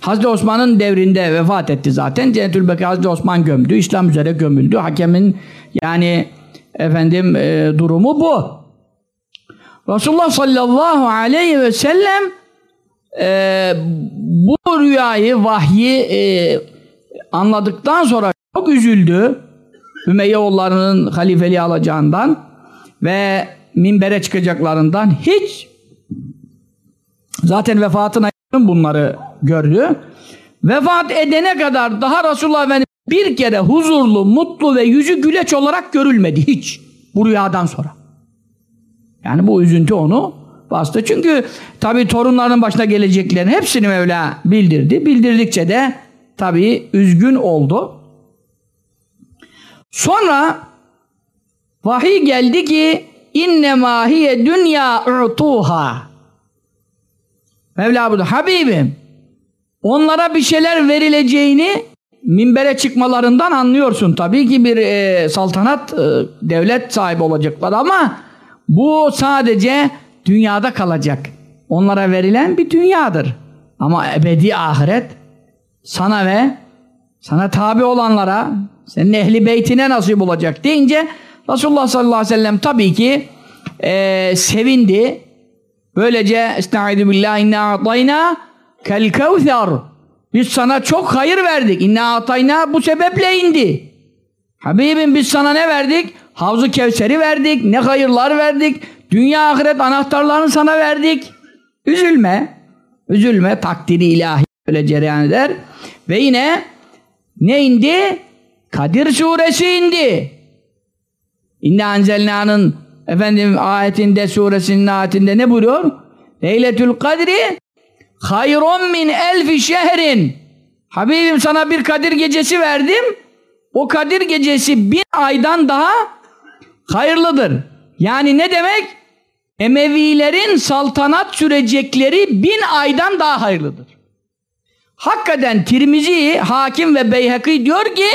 [SPEAKER 2] Hazreti Osman'ın devrinde vefat etti zaten. Cennetül Bekir Hazreti Osman gömdü. İslam üzere gömüldü. Hakemin yani efendim e, durumu bu. Resulullah sallallahu aleyhi ve sellem e, bu rüyayı, vahyi e, anladıktan sonra çok üzüldü. Ümeyye oğullarının halifeliği alacağından ve minbere çıkacaklarından hiç zaten vefatına bunları gördü. Vefat edene kadar daha Resulullah Efendimiz bir kere huzurlu, mutlu ve yüzü güleç olarak görülmedi hiç bu rüyadan sonra. Yani bu üzüntü onu bastı. Çünkü tabi torunların başına geleceklerin hepsini Mevla bildirdi. Bildirdikçe de tabi üzgün oldu. Sonra vahiy geldi ki inne mahiye dünya utuha Mevla burada Habibim onlara bir şeyler verileceğini minbere çıkmalarından anlıyorsun. Tabii ki bir e, saltanat, e, devlet sahibi olacaklar ama bu sadece dünyada kalacak. Onlara verilen bir dünyadır. Ama ebedi ahiret sana ve sana tabi olanlara, senin ehli beytine nasip olacak deyince Resulullah sallallahu aleyhi ve sellem tabii ki e, sevindi. Böylece Estaizu billah inna atayna kel kevser. Biz sana çok hayır verdik. İnna atayna bu sebeple indi. Habibim biz sana ne verdik? Havzu Kevser'i verdik. Ne hayırlar verdik. Dünya ahiret anahtarlarını sana verdik. Üzülme. Üzülme. Takdiri ilahi böyle cereyan eder. Ve yine ne indi? Kadir suresi indi. İnna enzelna'nın efendim ayetinde suresinin ayetinde ne buyuruyor? Leyletül kadri hayrun min elfi şehrin. Habibim sana bir Kadir gecesi verdim. O Kadir gecesi bin aydan daha hayırlıdır. Yani ne demek? Emevilerin saltanat sürecekleri bin aydan daha hayırlıdır. Hakikaten Tirmizi, Hakim ve Beyhaki diyor ki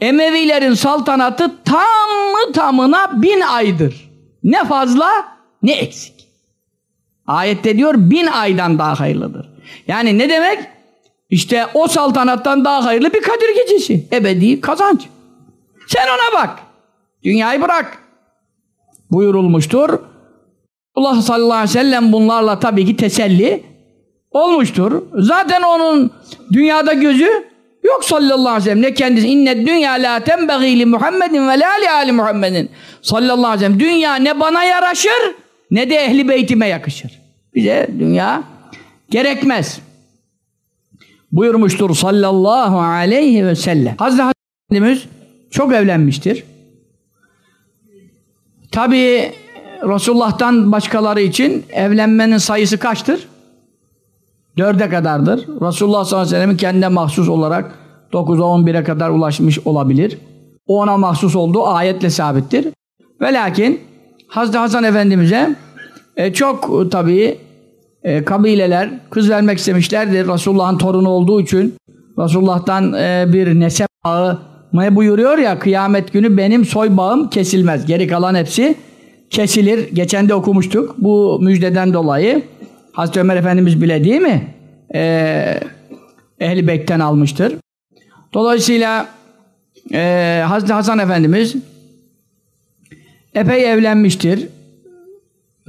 [SPEAKER 2] Emevilerin saltanatı tamı tamına bin aydır. Ne fazla ne eksik. Ayette diyor bin aydan daha hayırlıdır. Yani ne demek? İşte o saltanattan daha hayırlı bir Kadir gecesi. Ebedi kazanç. Sen ona bak. Dünyayı bırak. Buyurulmuştur. Allah sallallahu aleyhi ve sellem bunlarla tabii ki teselli olmuştur. Zaten onun dünyada gözü yok sallallahu aleyhi ve sellem. Ne kendisi inne dünya la tenbeği li Muhammedin ve la li ali Muhammedin sallallahu aleyhi ve sellem. Dünya ne bana yaraşır ne de ehli beytime yakışır. Bize dünya gerekmez. Buyurmuştur sallallahu aleyhi ve sellem. Hazreti Efendimiz çok evlenmiştir. Tabi Resulullah'tan başkaları için evlenmenin sayısı kaçtır? Dörde kadardır. Resulullah sallallahu aleyhi ve sellem'in kendine mahsus olarak 9'a 11'e kadar ulaşmış olabilir. O ona mahsus olduğu ayetle sabittir. Ve lakin Hazreti Hasan Efendimiz'e e, çok tabii e, kabileler kız vermek istemişlerdir. Resulullah'ın torunu olduğu için Resulullah'tan e, bir nesep bağı ne buyuruyor ya kıyamet günü benim soy bağım kesilmez. Geri kalan hepsi kesilir. Geçen de okumuştuk. Bu müjdeden dolayı Hazreti Ömer Efendimiz bile değil mi? Ee, Ehl-i Bek'ten almıştır. Dolayısıyla e, Hazreti Hasan Efendimiz epey evlenmiştir.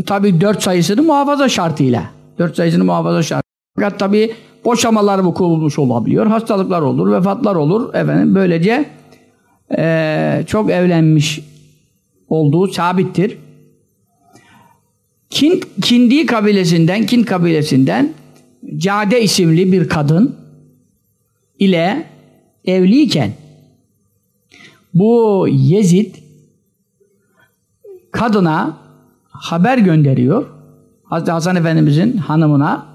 [SPEAKER 2] Tabi dört sayısını muhafaza şartıyla. Dört sayısını muhafaza şartıyla. Fakat tabi boşamalar vuku bulmuş olabiliyor. Hastalıklar olur, vefatlar olur. Efendim böylece e, çok evlenmiş olduğu sabittir. Kin, Kindi kabilesinden, Kin kabilesinden Cade isimli bir kadın ile evliyken bu Yezid kadına haber gönderiyor. Hazreti Hasan Efendimizin hanımına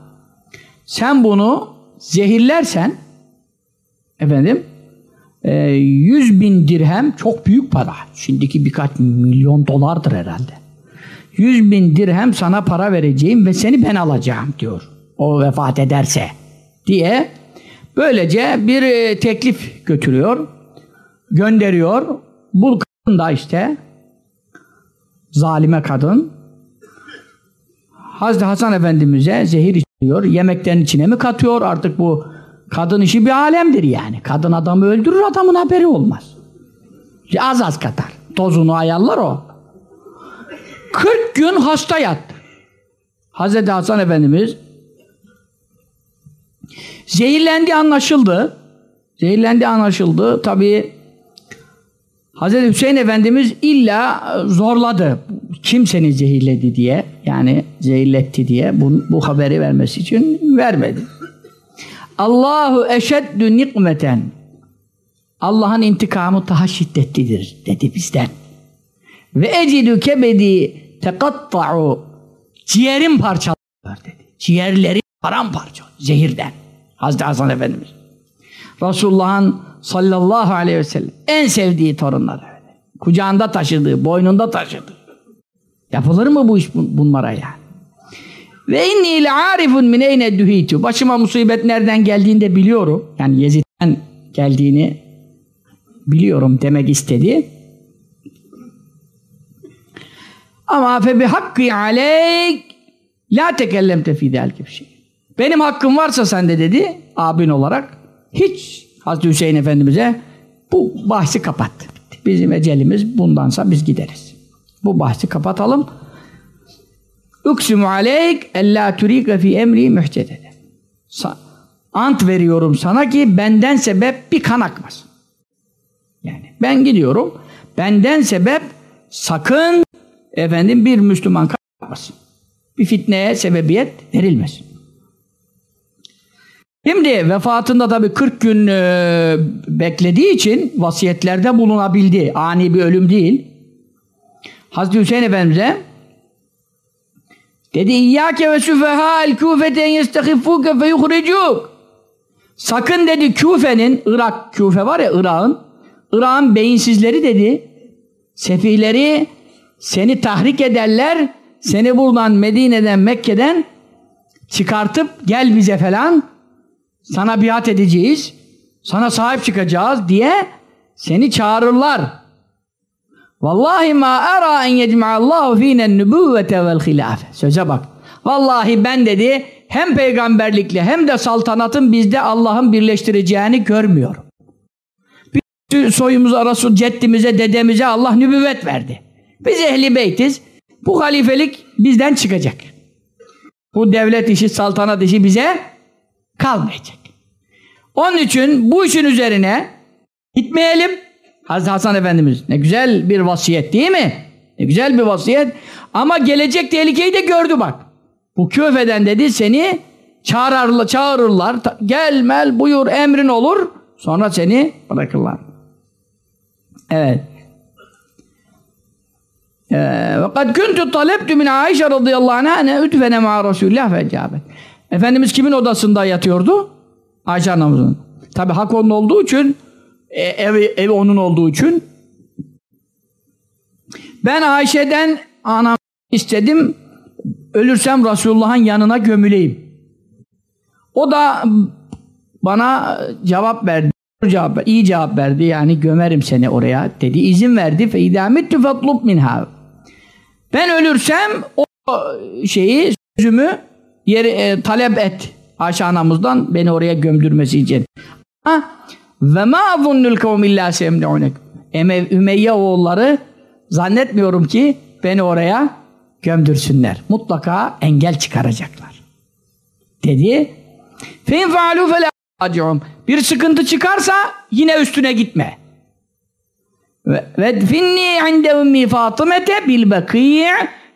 [SPEAKER 2] sen bunu zehirlersen efendim e, 100 bin dirhem çok büyük para. Şimdiki birkaç milyon dolardır herhalde. 100 bin dirhem sana para vereceğim ve seni ben alacağım diyor. O vefat ederse diye böylece bir e, teklif götürüyor. Gönderiyor. Bu kadın da işte zalime kadın Hazreti Hasan Efendimiz'e zehir içiyor. Yemeklerin içine mi katıyor? Artık bu kadın işi bir alemdir yani. Kadın adamı öldürür adamın haberi olmaz. Az az katar. Tozunu ayarlar o. 40 gün hasta yattı. Hazreti Hasan Efendimiz zehirlendi anlaşıldı. Zehirlendi anlaşıldı. Tabii Hazreti Hüseyin Efendimiz illa zorladı. Kim seni zehirledi diye yani zehirletti diye bu, bu haberi vermesi için vermedi. Allahu eşeddü nikmeten Allah'ın intikamı daha şiddetlidir dedi bizden. Ve ecidü kebedi tekatta'u ciğerim parçalar dedi. Ciğerleri paramparça zehirden. Hazreti Hasan Efendimiz. Resulullah'ın sallallahu aleyhi ve sellem en sevdiği torunları. Kucağında taşıdığı, boynunda taşıdığı. Yapılır mı bu iş bunlara yani? Ve inni le arifun min eyne duhitu. Başıma musibet nereden geldiğini de biliyorum. Yani Yezid'den geldiğini biliyorum demek istedi. Ama fe bi hakkı aleyk la tekellemte fî delke bir şey. Benim hakkım varsa sende dedi abin olarak hiç Hazreti Hüseyin Efendimiz'e bu bahsi kapat. Bizim ecelimiz bundansa biz gideriz. Bu bahsi kapatalım. Uksimu aleyk ella turike fi emri mühtedede. Ant veriyorum sana ki benden sebep bir kan akmaz. Yani ben gidiyorum. Benden sebep sakın efendim bir Müslüman kan akmasın. Bir fitneye sebebiyet verilmesin. Şimdi vefatında tabii 40 gün e, beklediği için vasiyetlerde bulunabildi. Ani bir ölüm değil. Hazreti Hüseyin Efendimiz'e dedi İyyâke ve süfehâ el kûfeten yestehifûke fe yuhricûk Sakın dedi Küfe'nin, Irak, Küfe var ya Irak'ın, Irak'ın beyinsizleri dedi, sefihleri seni tahrik ederler, seni buradan Medine'den, Mekke'den çıkartıp gel bize falan, sana biat edeceğiz, sana sahip çıkacağız diye seni çağırırlar. Vallahi ma ara en yecma'allahu fînen nübüvvete vel hilâfe. Söze bak. Vallahi ben dedi hem peygamberlikle hem de saltanatın bizde Allah'ın birleştireceğini görmüyorum. Biz soyumuza, Resul, ceddimize, dedemize Allah nübüvvet verdi. Biz ehli beytiz. Bu halifelik bizden çıkacak. Bu devlet işi, saltanat işi bize kalmayacak. Onun için bu işin üzerine gitmeyelim. Hazreti Hasan Efendimiz ne güzel bir vasiyet değil mi? Ne güzel bir vasiyet. Ama gelecek tehlikeyi de gördü bak. Bu küfeden dedi seni çağırırlar, çağırırlar. Gel buyur emrin olur. Sonra seni bırakırlar. Evet. Kad kuntu talebtu min Aişe radıyallahu anh'a ne ma Resulullah ve icabet. Efendimiz kimin odasında yatıyordu? Ayşe anamızın. Tabi hak onun olduğu için e, evi, evi onun olduğu için ben Ayşe'den anam istedim ölürsem Resulullah'ın yanına gömüleyim. O da bana cevap verdi. Cevap, iyi cevap verdi. Yani gömerim seni oraya dedi. izin verdi. Fe idâmittü fetlub minhâ. Ben ölürsem o şeyi, sözümü yeri, e, talep et. Ayşe anamızdan beni oraya gömdürmesi için. Ve ma azunnul kavmillâ semne'unek. Ümeyye oğulları zannetmiyorum ki beni oraya gömdürsünler. Mutlaka engel çıkaracaklar. Dedi. Fein faalu fela Bir sıkıntı çıkarsa yine üstüne gitme. Ve finni inde ummi Fatımete bil bakî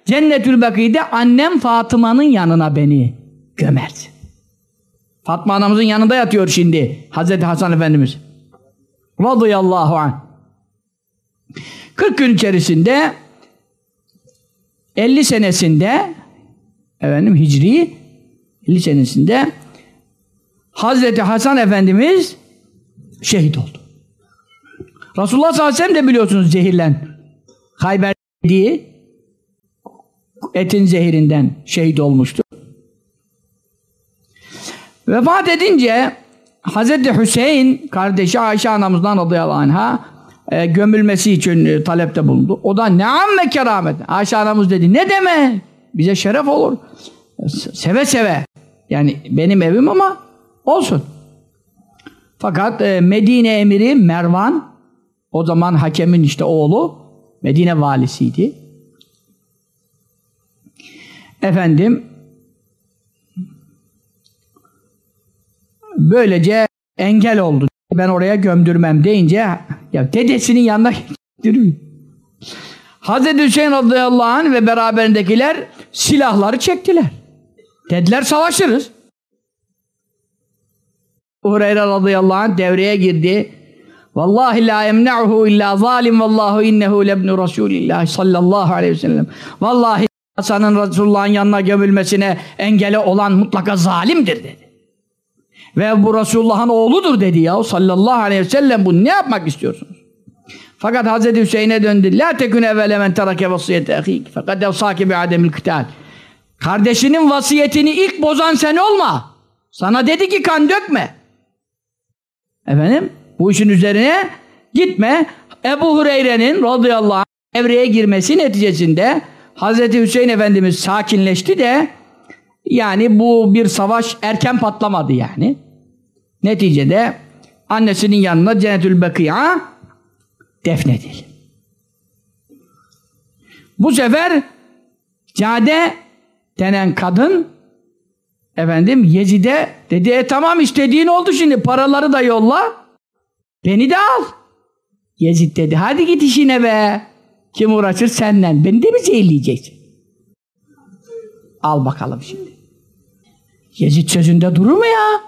[SPEAKER 2] Cennetül Bakî'de annem Fatıma'nın yanına beni gömersin. Fatma anamızın yanında yatıyor şimdi Hazreti Hasan Efendimiz. Radıyallahu anh. 40 gün içerisinde 50 senesinde efendim Hicri 50 senesinde Hazreti Hasan Efendimiz şehit oldu. Resulullah sallallahu aleyhi ve sellem de biliyorsunuz zehirlen. Hayber diye etin zehirinden şehit olmuştu. Vefat edince Hazreti Hüseyin kardeşi Ayşe anamızdan radıyallahu anh'a e, gömülmesi için e, talepte bulundu. O da ne amme keramet. Ayşe anamız dedi ne deme bize şeref olur. Seve seve. Yani benim evim ama olsun. Fakat e, Medine emiri Mervan o zaman hakemin işte oğlu Medine valisiydi. Efendim böylece engel oldu. Ben oraya gömdürmem deyince ya dedesinin yanına (laughs) götürmüyor. Hazreti Hüseyin radıyallahu anh ve beraberindekiler silahları çektiler. Dediler savaşırız. Hureyre radıyallahu anh devreye girdi. Vallahi la emne'uhu illa zalim vallahu innehu lebnu Resulillah sallallahu aleyhi ve sellem. Vallahi Hasan'ın Resulullah'ın yanına gömülmesine engele olan mutlaka zalimdir dedi. Ve bu Resulullah'ın oğludur dedi ya sallallahu aleyhi ve sellem bu ne yapmak istiyorsunuz? Fakat Hazreti Hüseyin'e döndü. La tekun evvele men terake vasiyete ehik. Fakat evsaki bi ademil kıtal. Kardeşinin vasiyetini ilk bozan sen olma. Sana dedi ki kan dökme. Efendim? Bu işin üzerine gitme. Ebu Hureyre'nin radıyallahu anh evreye girmesi neticesinde Hazreti Hüseyin Efendimiz sakinleşti de yani bu bir savaş erken patlamadı yani. Neticede annesinin yanına Cennetül Beki'a defnedildi. Bu sefer Cade denen kadın efendim Yezid'e dedi e tamam istediğin oldu şimdi paraları da yolla beni de al. Yezid dedi hadi git işine be. Kim uğraşır senden? Beni de mi zehirleyeceksin? Al bakalım şimdi. Yezid sözünde durur mu ya?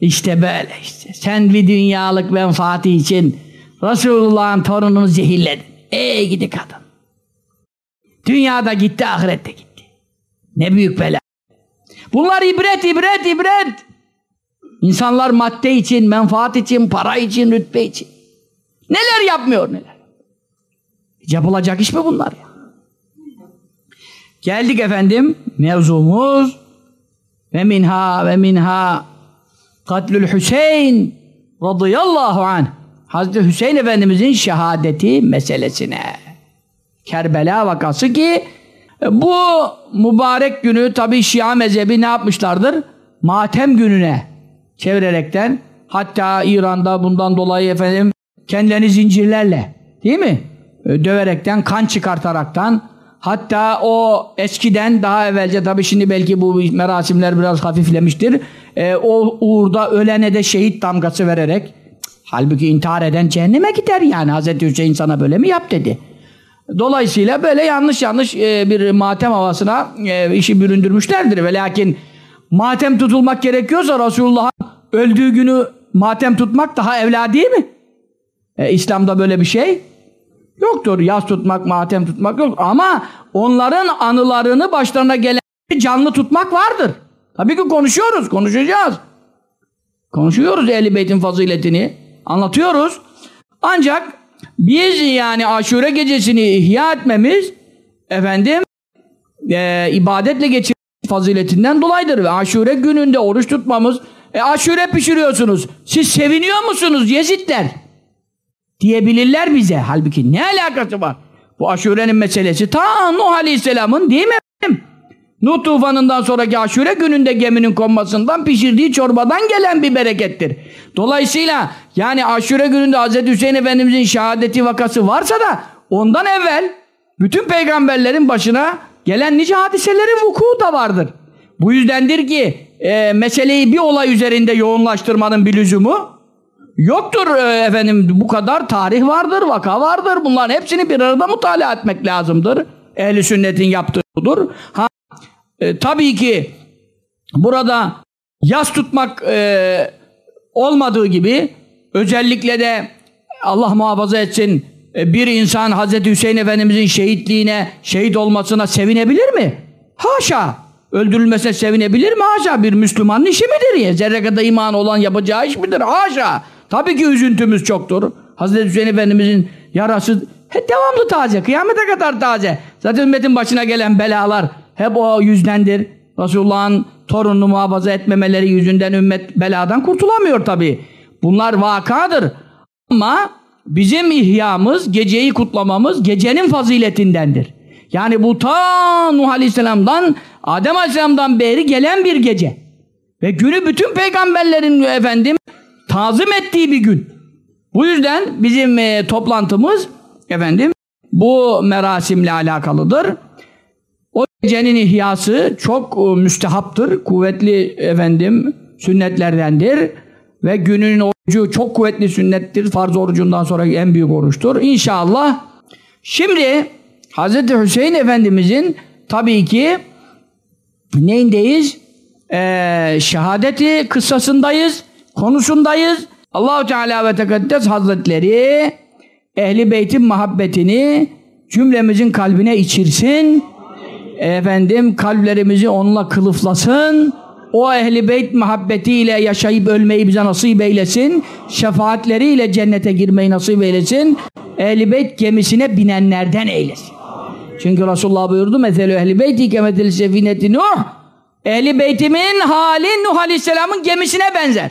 [SPEAKER 2] İşte böyle işte. Sen bir dünyalık menfaati için Resulullah'ın torununu zehirledin. Ey gidi kadın. Dünyada gitti, ahirette gitti. Ne büyük bela. Bunlar ibret, ibret, ibret. İnsanlar madde için, menfaat için, para için, rütbe için. Neler yapmıyor neler. Yapılacak iş mi bunlar ya? Geldik efendim mevzumuz ve minha ve minha katlül Hüseyin radıyallahu anh Hazreti Hüseyin Efendimizin şehadeti meselesine. Kerbela vakası ki bu mübarek günü tabi Şia mezhebi ne yapmışlardır? Matem gününe çevirerekten hatta İran'da bundan dolayı efendim kendilerini zincirlerle değil mi? Döverekten, kan çıkartaraktan hatta o eskiden daha evvelce tabi şimdi belki bu merasimler biraz hafiflemiştir. E, o uğurda ölene de şehit damgası vererek halbuki intihar eden cehenneme gider yani Hazreti Hüseyin sana böyle mi yap dedi. Dolayısıyla böyle yanlış yanlış e, bir matem havasına e, işi büründürmüşlerdir. Ve lakin matem tutulmak gerekiyorsa Resulullah'ın öldüğü günü matem tutmak daha evla değil mi? E, İslam'da böyle bir şey yoktur. Yaz tutmak, matem tutmak yok. Ama onların anılarını başlarına gelen canlı tutmak vardır. Tabii ki konuşuyoruz, konuşacağız. Konuşuyoruz Ehl-i Beyt'in faziletini. Anlatıyoruz. Ancak biz yani aşure gecesini ihya etmemiz efendim e, ibadetle geçirmemiz faziletinden dolayıdır. Ve aşure gününde oruç tutmamız e, aşure pişiriyorsunuz. Siz seviniyor musunuz Yezidler? Diyebilirler bize. Halbuki ne alakası var? Bu aşurenin meselesi ta Nuh Aleyhisselam'ın değil mi efendim? Nuh tufanından sonraki aşure gününde geminin konmasından pişirdiği çorbadan gelen bir berekettir. Dolayısıyla yani aşure gününde Hz. Hüseyin Efendimizin şehadeti vakası varsa da ondan evvel bütün peygamberlerin başına gelen nice hadiselerin vuku da vardır. Bu yüzdendir ki e, meseleyi bir olay üzerinde yoğunlaştırmanın bir lüzumu yoktur e, efendim bu kadar tarih vardır, vaka vardır. Bunların hepsini bir arada mutala etmek lazımdır. Ehli sünnetin yaptığı budur. Ha, e, tabii ki burada yas tutmak e, olmadığı gibi özellikle de Allah muhafaza etsin bir insan Hazreti Hüseyin Efendimizin şehitliğine, şehit olmasına sevinebilir mi? Haşa! Öldürülmesine sevinebilir mi? Haşa! Bir Müslümanın işi midir ya? Zerre kadar iman olan yapacağı iş midir? Haşa! Tabii ki üzüntümüz çoktur. Hazreti Hüseyin Efendimizin yarası he, devamlı taze, kıyamete kadar taze. Zaten ümmetin başına gelen belalar hep o yüzdendir. Resulullah'ın torununu muhafaza etmemeleri yüzünden ümmet beladan kurtulamıyor tabii. Bunlar vakadır. Ama bizim ihyamız, geceyi kutlamamız gecenin faziletindendir. Yani bu ta Nuh Aleyhisselam'dan, Adem Aleyhisselam'dan beri gelen bir gece. Ve günü bütün peygamberlerin efendim tazim ettiği bir gün. Bu yüzden bizim e, toplantımız efendim bu merasimle alakalıdır. O gecenin ihyası çok e, müstehaptır. Kuvvetli efendim sünnetlerdendir. Ve günün orucu çok kuvvetli sünnettir. Farz orucundan sonra en büyük oruçtur. İnşallah. Şimdi Hz. Hüseyin Efendimizin tabii ki neyindeyiz? Ee, şehadeti kıssasındayız. Konusundayız. Allahu Teala ve Tekaddes Hazretleri Ehli Beyt'in muhabbetini cümlemizin kalbine içirsin. Efendim kalplerimizi onunla kılıflasın o ehli beyt muhabbetiyle yaşayıp ölmeyi bize nasip eylesin. Şefaatleriyle cennete girmeyi nasip eylesin. Ehli beyt gemisine binenlerden eylesin. Çünkü Resulullah buyurdu meselü ehli beyti kemetel sefineti Nuh ehli beytimin hali Nuh aleyhisselamın gemisine benzer.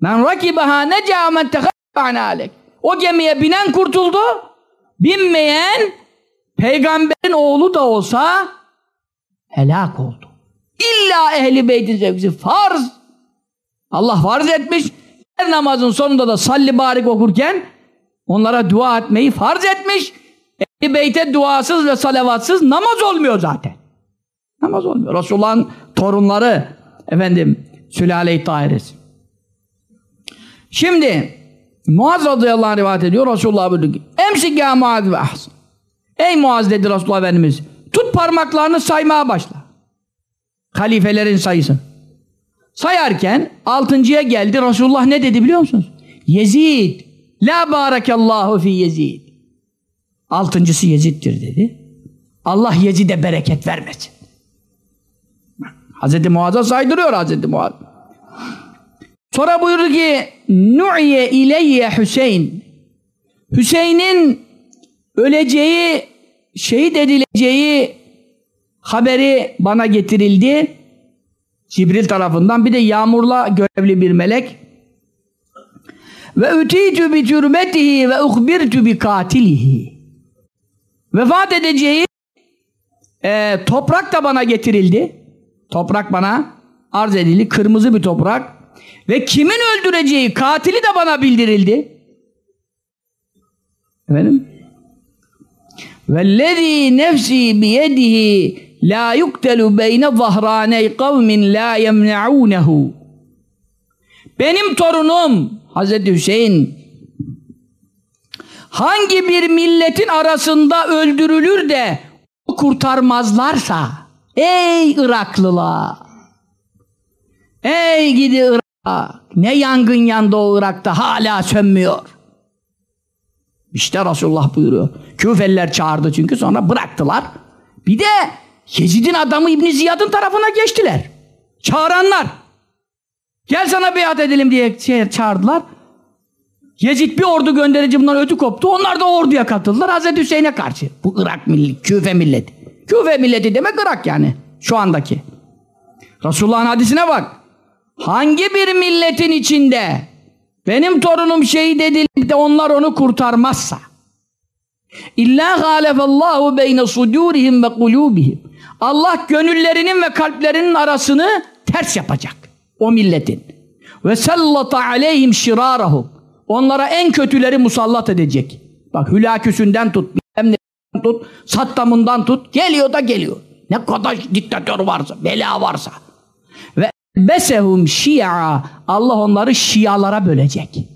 [SPEAKER 2] Men rakibaha neca men alek. O gemiye binen kurtuldu. Binmeyen peygamberin oğlu da olsa helak oldu. İlla ehli beytin sevgisi farz. Allah farz etmiş. Her namazın sonunda da salli barik okurken onlara dua etmeyi farz etmiş. Ehli beyte duasız ve salavatsız namaz olmuyor zaten. Namaz olmuyor. Resulullah'ın torunları efendim sülale-i tahiresi. Şimdi Muaz radıyallahu anh rivayet ediyor. Resulullah buyurdu ki Emsik ya Muaz ve ahsan. Ey Muaz dedi Resulullah Efendimiz. Tut parmaklarını saymaya başla. Halifelerin sayısın. Sayarken altıncıya geldi. Resulullah ne dedi biliyor musunuz? Yezid. La barakallahu fi Yezid. Altıncısı Yezid'dir dedi. Allah Yezid'e bereket vermesin. Hazreti Muaz'a saydırıyor Hazreti Muaz. Sonra buyurdu ki Nu'iye ileyye Hüseyin Hüseyin'in öleceği şehit edileceği haberi bana getirildi. Cibril tarafından bir de yağmurla görevli bir melek. Ve ütitü bi türbetihi ve uhbirtü bi katilihi. Vefat edeceği e, toprak da bana getirildi. Toprak bana arz edildi. Kırmızı bir toprak. Ve kimin öldüreceği katili de bana bildirildi. Efendim? Vellezî nefsî biyedihi la yuktelu beyne zahraney kavmin la yemne'ûnehu Benim torunum Hazreti Hüseyin hangi bir milletin arasında öldürülür de kurtarmazlarsa ey Iraklılar ey gidi Irak ne yangın yandı o Irak'ta hala sönmüyor. İşte Resulullah buyuruyor. Küfeliler çağırdı çünkü sonra bıraktılar. Bir de Yezid'in adamı İbn Ziyad'ın tarafına geçtiler çağıranlar gel sana biat edelim diye şey çağırdılar Yezid bir ordu gönderici bunlar ödü koptu. Onlar da orduya katıldılar Hazreti Hüseyin'e karşı. Bu Irak milleti, Küfe milleti. Küfe milleti demek Irak yani. Şu andaki. Resulullah'ın hadisine bak. Hangi bir milletin içinde benim torunum şehit edilip de onlar onu kurtarmazsa İlla halefallahu beyne sudurihim ve kulubihim Allah gönüllerinin ve kalplerinin arasını ters yapacak. O milletin. Ve sallata aleyhim şirarahum Onlara en kötüleri musallat edecek. Bak hülaküsünden tut, tut, Saddam'ından tut, geliyor da geliyor. Ne kadar diktatör varsa, bela varsa. Ve besehum şia Allah onları şialara bölecek.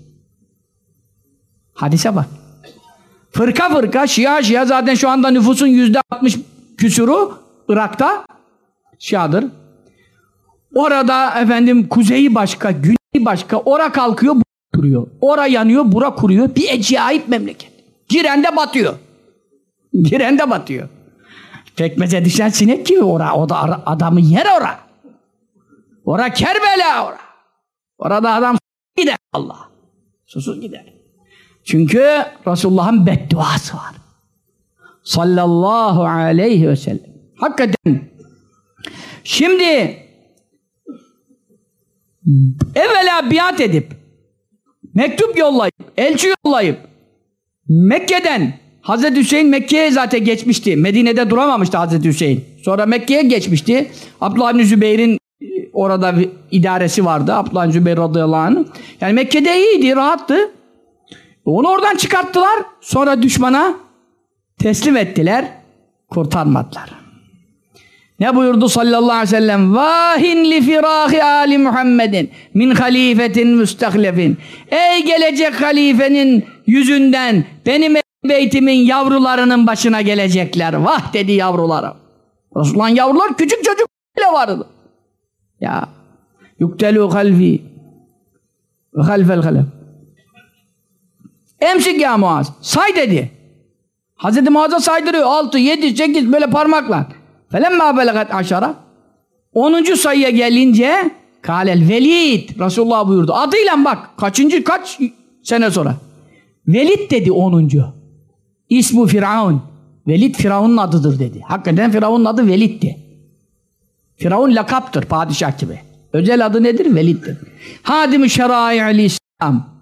[SPEAKER 2] Hadise bak. Fırka fırka, şia şia zaten şu anda nüfusun yüzde altmış küsuru Irak'ta şiadır. Orada efendim kuzeyi başka, güneyi başka, ora kalkıyor, kuruyor. Ora yanıyor, bura kuruyor. Bir acayip memleket. Giren de batıyor. Giren de batıyor. Pekmeze düşen sinek gibi ora. O da adamı yer ora. Ora Kerbela ora. Orada adam gider Allah. Susuz gider. Çünkü Resulullah'ın bedduası var. Sallallahu aleyhi ve sellem. Hakikaten. Şimdi evvela biat edip mektup yollayıp, elçi yollayıp Mekke'den Hazreti Hüseyin Mekke'ye zaten geçmişti. Medine'de duramamıştı Hazreti Hüseyin. Sonra Mekke'ye geçmişti. Abdullah bin Zübeyir'in e, orada bir idaresi vardı. Abdullah bin Zübeyir radıyallahu anh. Yani Mekke'de iyiydi, rahattı. Onu oradan çıkarttılar. Sonra düşmana teslim ettiler. Kurtarmadılar. Ne buyurdu sallallahu aleyhi ve sellem? Vahin li firahi ali Muhammedin min halifetin müstahlefin. Ey gelecek halifenin yüzünden benim beytimin yavrularının başına gelecekler. Vah dedi yavrulara. Resulullah'ın yavrular küçük çocuk bile vardı. Ya yuktelu halfi ve halfel halef. Emsik ya Muaz. Say dedi. Hazreti Muaz'a saydırıyor. Altı, yedi, sekiz böyle parmakla. Felemma belagat aşara 10. sayıya gelince Kalel Velid Resulullah buyurdu. Adıyla bak. Kaçıncı kaç sene sonra. Velid dedi 10. İsmu Firavun. Velid Firavun'un adıdır dedi. Hakikaten Firavun'un adı Velid'di. Firavun lakaptır padişah gibi. Özel adı nedir? Velid'dir. Hadim-i şerai İslam.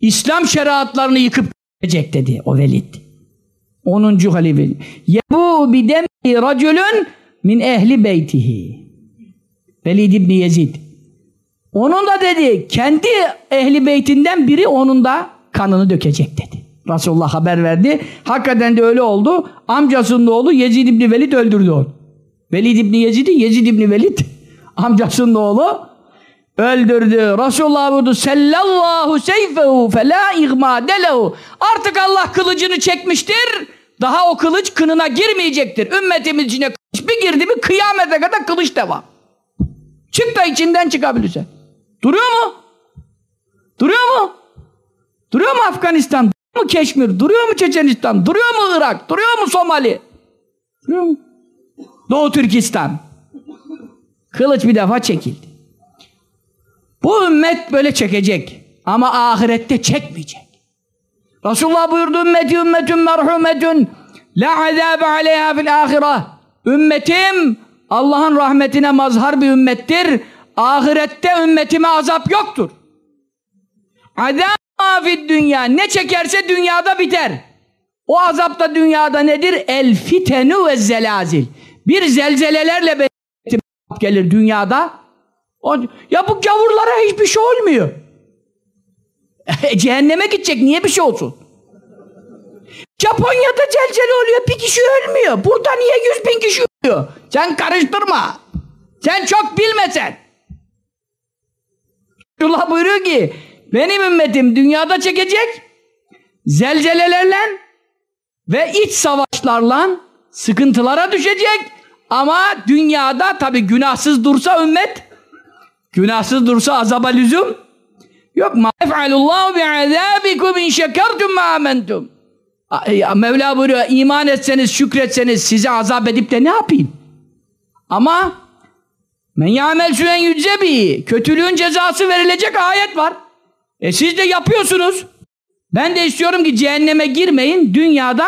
[SPEAKER 2] İslam şeriatlarını yıkıp gelecek dedi o Velid. 10. halife. Yebu bidemmi racülün min ehli beytihi. Velid İbni Yezid. Onun da dedi, kendi ehli beytinden biri onun da kanını dökecek dedi. Resulullah haber verdi. Hakikaten de öyle oldu. Amcasının oğlu Yezid İbni Velid öldürdü onu. Velid İbni Yezid'i Yezid İbni Velid (laughs) amcasının oğlu öldürdü. Resulullah buyurdu sellallahu seyfehu felâ igmâdelehu artık Allah kılıcını çekmiştir daha o kılıç kınına girmeyecektir. Ümmetimin içine kılıç bir girdi mi kıyamete kadar kılıç devam. Çık da içinden çıkabilirsen. Duruyor mu? Duruyor mu? Duruyor mu Afganistan? Duruyor mu Keşmir? Duruyor mu Çeçenistan? Duruyor mu Irak? Duruyor mu Somali? Duruyor mu? Doğu Türkistan. Kılıç bir defa çekildi. Bu ümmet böyle çekecek. Ama ahirette çekmeyecek. Resulullah buyurdu ümmeti ümmetün merhumetün la azabe aleyha fil ahire. Ümmetim Allah'ın rahmetine mazhar bir ümmettir. Ahirette ümmetime azap yoktur. Azab fid dünya. Ne çekerse dünyada biter. O azap da dünyada nedir? El fitenu ve zelazil. Bir zelzelelerle gelir dünyada. Ya bu gavurlara hiçbir şey olmuyor. Cehenneme gidecek. Niye bir şey olsun? Japonya'da zelzele oluyor. Bir kişi ölmüyor. Burada niye yüz bin kişi ölüyor? Sen karıştırma. Sen çok bilmesen. Allah buyuruyor ki benim ümmetim dünyada çekecek zelzelelerle ve iç savaşlarla sıkıntılara düşecek ama dünyada tabi günahsız dursa ümmet günahsız dursa azaba lüzum yok. Ma ef'alullahu bi'azabikum in şekertum ma amentum. Mevla buyuruyor iman etseniz şükretseniz size azap edip de ne yapayım? Ama men ya'mel süen yücebi kötülüğün cezası verilecek ayet var. E siz de yapıyorsunuz. Ben de istiyorum ki cehenneme girmeyin dünyada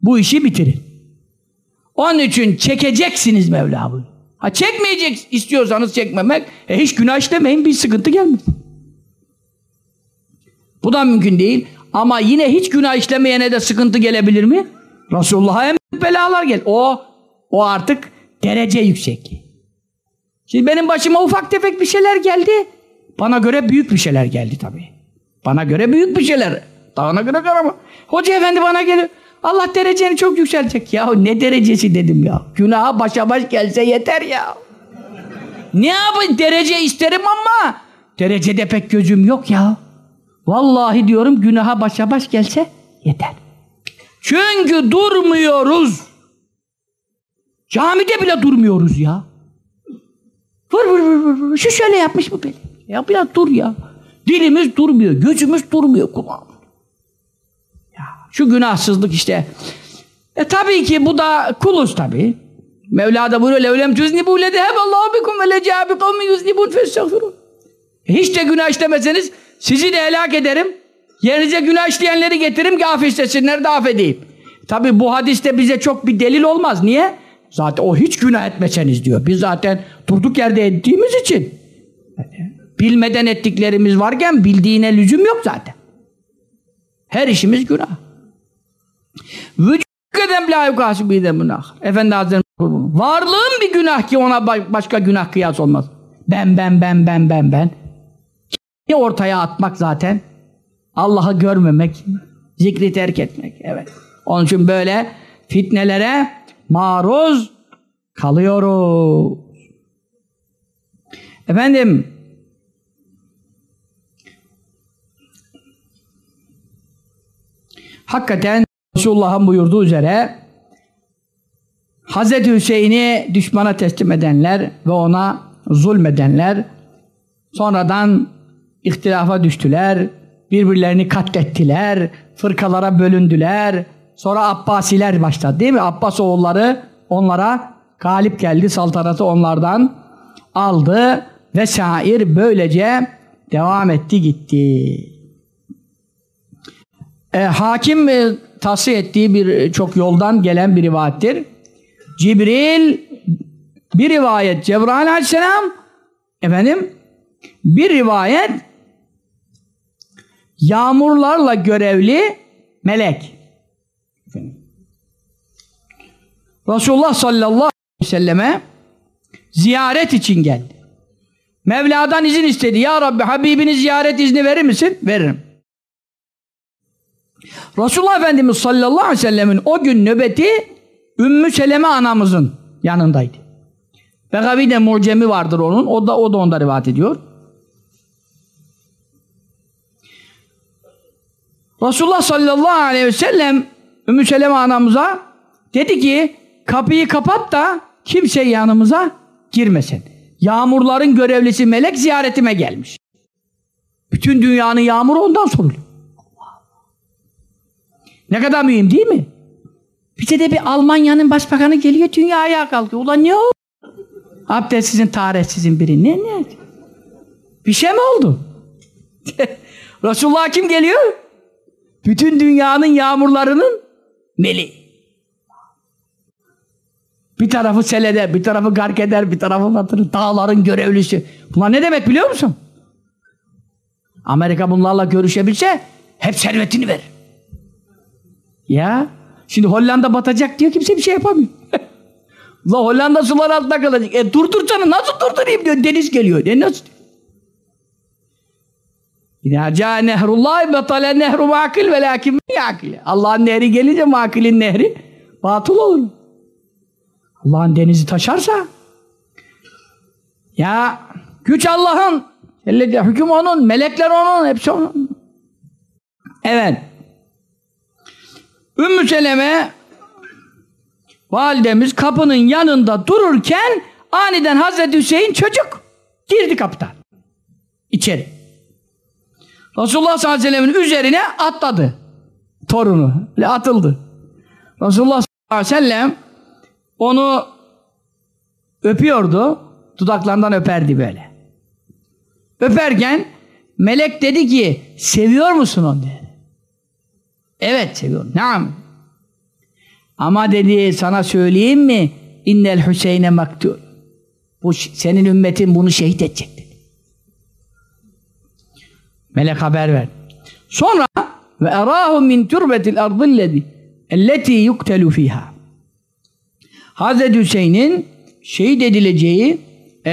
[SPEAKER 2] bu işi bitirin. Onun için çekeceksiniz Mevla buyuruyor Ha çekmeyecek istiyorsanız çekmemek, e hiç günah işlemeyin bir sıkıntı gelmez. Bu da mümkün değil. Ama yine hiç günah işlemeyene de sıkıntı gelebilir mi? Resulullah'a en belalar gel. O, o artık derece yüksek. Şimdi benim başıma ufak tefek bir şeyler geldi. Bana göre büyük bir şeyler geldi tabii. Bana göre büyük bir şeyler. Dağına göre karama. Hoca efendi bana geliyor. Allah dereceni çok yükseltecek. Ya ne derecesi dedim ya. Günaha başa baş gelse yeter ya. Ne yapayım derece isterim ama derecede pek gözüm yok ya. Vallahi diyorum günaha başa baş gelse yeter. Çünkü durmuyoruz. Camide bile durmuyoruz ya. Vur vur vur vur. Şu şöyle yapmış bu beni. Ya biraz dur ya. Dilimiz durmuyor, gözümüz durmuyor kulağımız. Şu günahsızlık işte. E tabii ki bu da kuluz tabii. Mevla da buyuruyor levlem tüznibu ledeheballahu bikum ve lecâbi kavmi yuznibun festağfirun. Hiç de günah işlemeseniz sizi de helak ederim. Yerinize günah işleyenleri getiririm ki af istesinler de affedeyim. Tabi bu hadiste bize çok bir delil olmaz. Niye? Zaten o hiç günah etmeseniz diyor. Biz zaten durduk yerde ettiğimiz için. Bilmeden ettiklerimiz varken bildiğine lüzum yok zaten. Her işimiz günah. Vücud kadem la yukâsibî de münâh. Efendi Hazretleri Varlığın bir günah ki ona başka günah kıyas olmaz. Ben ben ben ben ben ben. ortaya atmak zaten. Allah'ı görmemek, zikri terk etmek. Evet. Onun için böyle fitnelere maruz kalıyoruz. Efendim hakikaten Resulullah'ın buyurduğu üzere Hazreti Hüseyin'i düşmana teslim edenler ve ona zulmedenler sonradan ihtilafa düştüler, birbirlerini katlettiler, fırkalara bölündüler. Sonra Abbasiler başladı değil mi? Abbas oğulları onlara galip geldi, saltanatı onlardan aldı ve şair böylece devam etti gitti. E, hakim tahsiye ettiği bir çok yoldan gelen bir rivayettir. Cibril bir rivayet Cebrail aleyhisselam efendim bir rivayet yağmurlarla görevli melek. Resulullah sallallahu aleyhi ve selleme ziyaret için geldi. Mevla'dan izin istedi. Ya Rabbi Habibini ziyaret izni verir misin? Veririm. Resulullah Efendimiz sallallahu aleyhi ve sellemin o gün nöbeti Ümmü Seleme anamızın yanındaydı. Begavi de mucemi vardır onun. O da o da onda rivayet ediyor. Resulullah sallallahu aleyhi ve sellem Ümmü Seleme anamıza dedi ki kapıyı kapat da kimse yanımıza girmesin. Yağmurların görevlisi melek ziyaretime gelmiş. Bütün dünyanın yağmuru ondan soruluyor. Ne kadar mühim değil mi? Bize de bir Almanya'nın başbakanı geliyor dünya ayağa kalkıyor. Ulan ne o? Abdestsizin, taharetsizin biri. Ne ne? Bir şey mi oldu? (laughs) Resulullah kim geliyor? Bütün dünyanın yağmurlarının meli. Bir tarafı sel eder, bir tarafı gark eder, bir tarafı batırır. Dağların görevlisi. Bunlar ne demek biliyor musun? Amerika bunlarla görüşebilse hep servetini verir. Ya şimdi Hollanda batacak diyor kimse bir şey yapamıyor. La Hollanda sular altında kalacak. E durdursana nasıl durdurayım diyor. Deniz geliyor. E nasıl? İzâ câ nehrullah betale nehru makil ve lakin yakil. Allah'ın nehri gelince makilin nehri batıl olur. Allah'ın denizi taşarsa ya güç Allah'ın hüküm onun, melekler onun, hepsi onun. Evet. Ümmü Seleme validemiz kapının yanında dururken aniden Hazreti Hüseyin çocuk girdi kapıdan. içeri. Resulullah sallallahu aleyhi ve sellem'in üzerine atladı. Torunu. Böyle atıldı. Resulullah sallallahu aleyhi ve sellem onu öpüyordu. Dudaklarından öperdi böyle. Öperken melek dedi ki seviyor musun onu dedi. Evet seviyorum. Naam. Ama dedi sana söyleyeyim mi? İnnel Hüseyin'e maktul. Bu senin ümmetin bunu şehit edecek dedi. Melek haber ver. Sonra ve erahu min turbetil ardillezi elleti yuktelu fiha. Hazreti Hüseyin'in şehit edileceği e,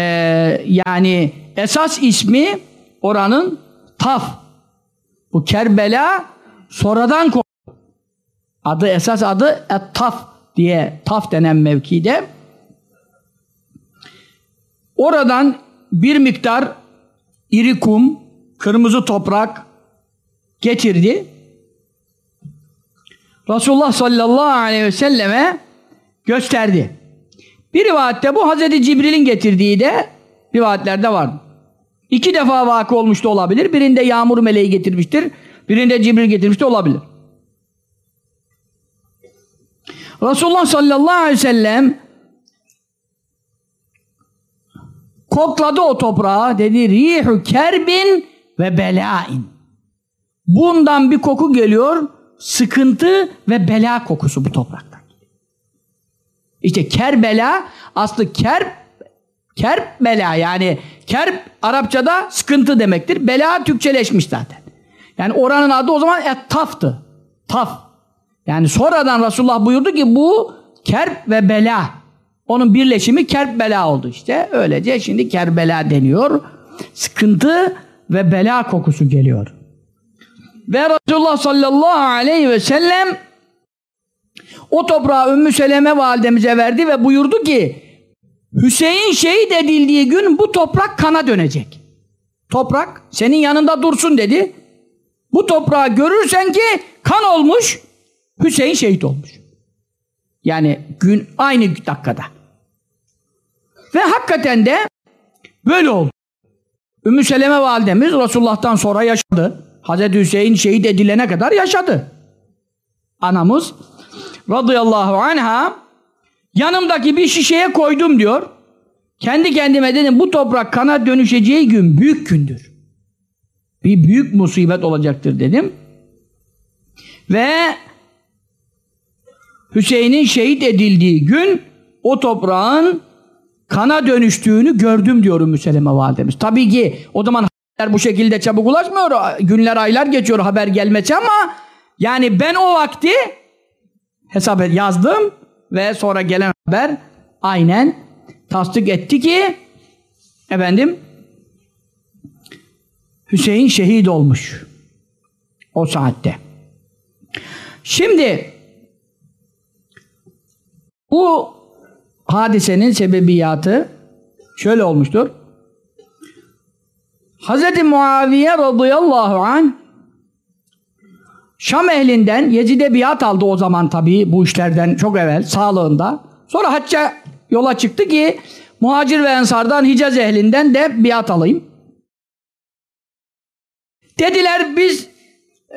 [SPEAKER 2] yani esas ismi oranın Taf. Bu Kerbela sonradan adı esas adı Et-Taf diye Taf denen mevkide oradan bir miktar iri kum, kırmızı toprak getirdi. Resulullah sallallahu aleyhi ve selleme gösterdi. Bir rivayette bu Hazreti Cibril'in getirdiği de rivayetlerde var. İki defa vakı olmuş da olabilir. Birinde yağmur meleği getirmiştir. Birinde Cibril getirmiş de olabilir. Resulullah sallallahu aleyhi ve sellem kokladı o toprağı dedi rihu kerbin ve belain bundan bir koku geliyor sıkıntı ve bela kokusu bu topraktan. İşte kerbela aslı kerb kerb bela yani kerb Arapçada sıkıntı demektir. Bela Türkçeleşmiş zaten yani oranın adı o zaman Ettaf'tı taf yani sonradan Resulullah buyurdu ki bu kerb ve bela. Onun birleşimi kerb bela oldu işte. Öylece şimdi kerbela deniyor. Sıkıntı ve bela kokusu geliyor. Ve Resulullah sallallahu aleyhi ve sellem o toprağı Ümmü Seleme validemize verdi ve buyurdu ki Hüseyin şehit edildiği gün bu toprak kana dönecek. Toprak senin yanında dursun dedi. Bu toprağı görürsen ki kan olmuş Hüseyin şehit olmuş. Yani gün aynı dakikada. Ve hakikaten de böyle oldu. Ümmü Seleme validemiz Resulullah'tan sonra yaşadı. Hazreti Hüseyin şehit edilene kadar yaşadı. Anamız radıyallahu anha yanımdaki bir şişeye koydum diyor. Kendi kendime dedim bu toprak kana dönüşeceği gün büyük gündür. Bir büyük musibet olacaktır dedim. Ve Hüseyin'in şehit edildiği gün o toprağın kana dönüştüğünü gördüm diyorum Müseleme validemiz. Tabii ki o zaman haber bu şekilde çabuk ulaşmıyor. Günler aylar geçiyor haber gelmesi ama yani ben o vakti hesap yazdım ve sonra gelen haber aynen tasdik etti ki efendim Hüseyin şehit olmuş o saatte. Şimdi bu hadisenin sebebiyatı şöyle olmuştur. Hz. Muaviye radıyallahu anh Şam ehlinden Yezid'e biat aldı o zaman tabii bu işlerden çok evvel sağlığında. Sonra hacca yola çıktı ki muhacir ve ensardan Hicaz ehlinden de biat alayım. Dediler biz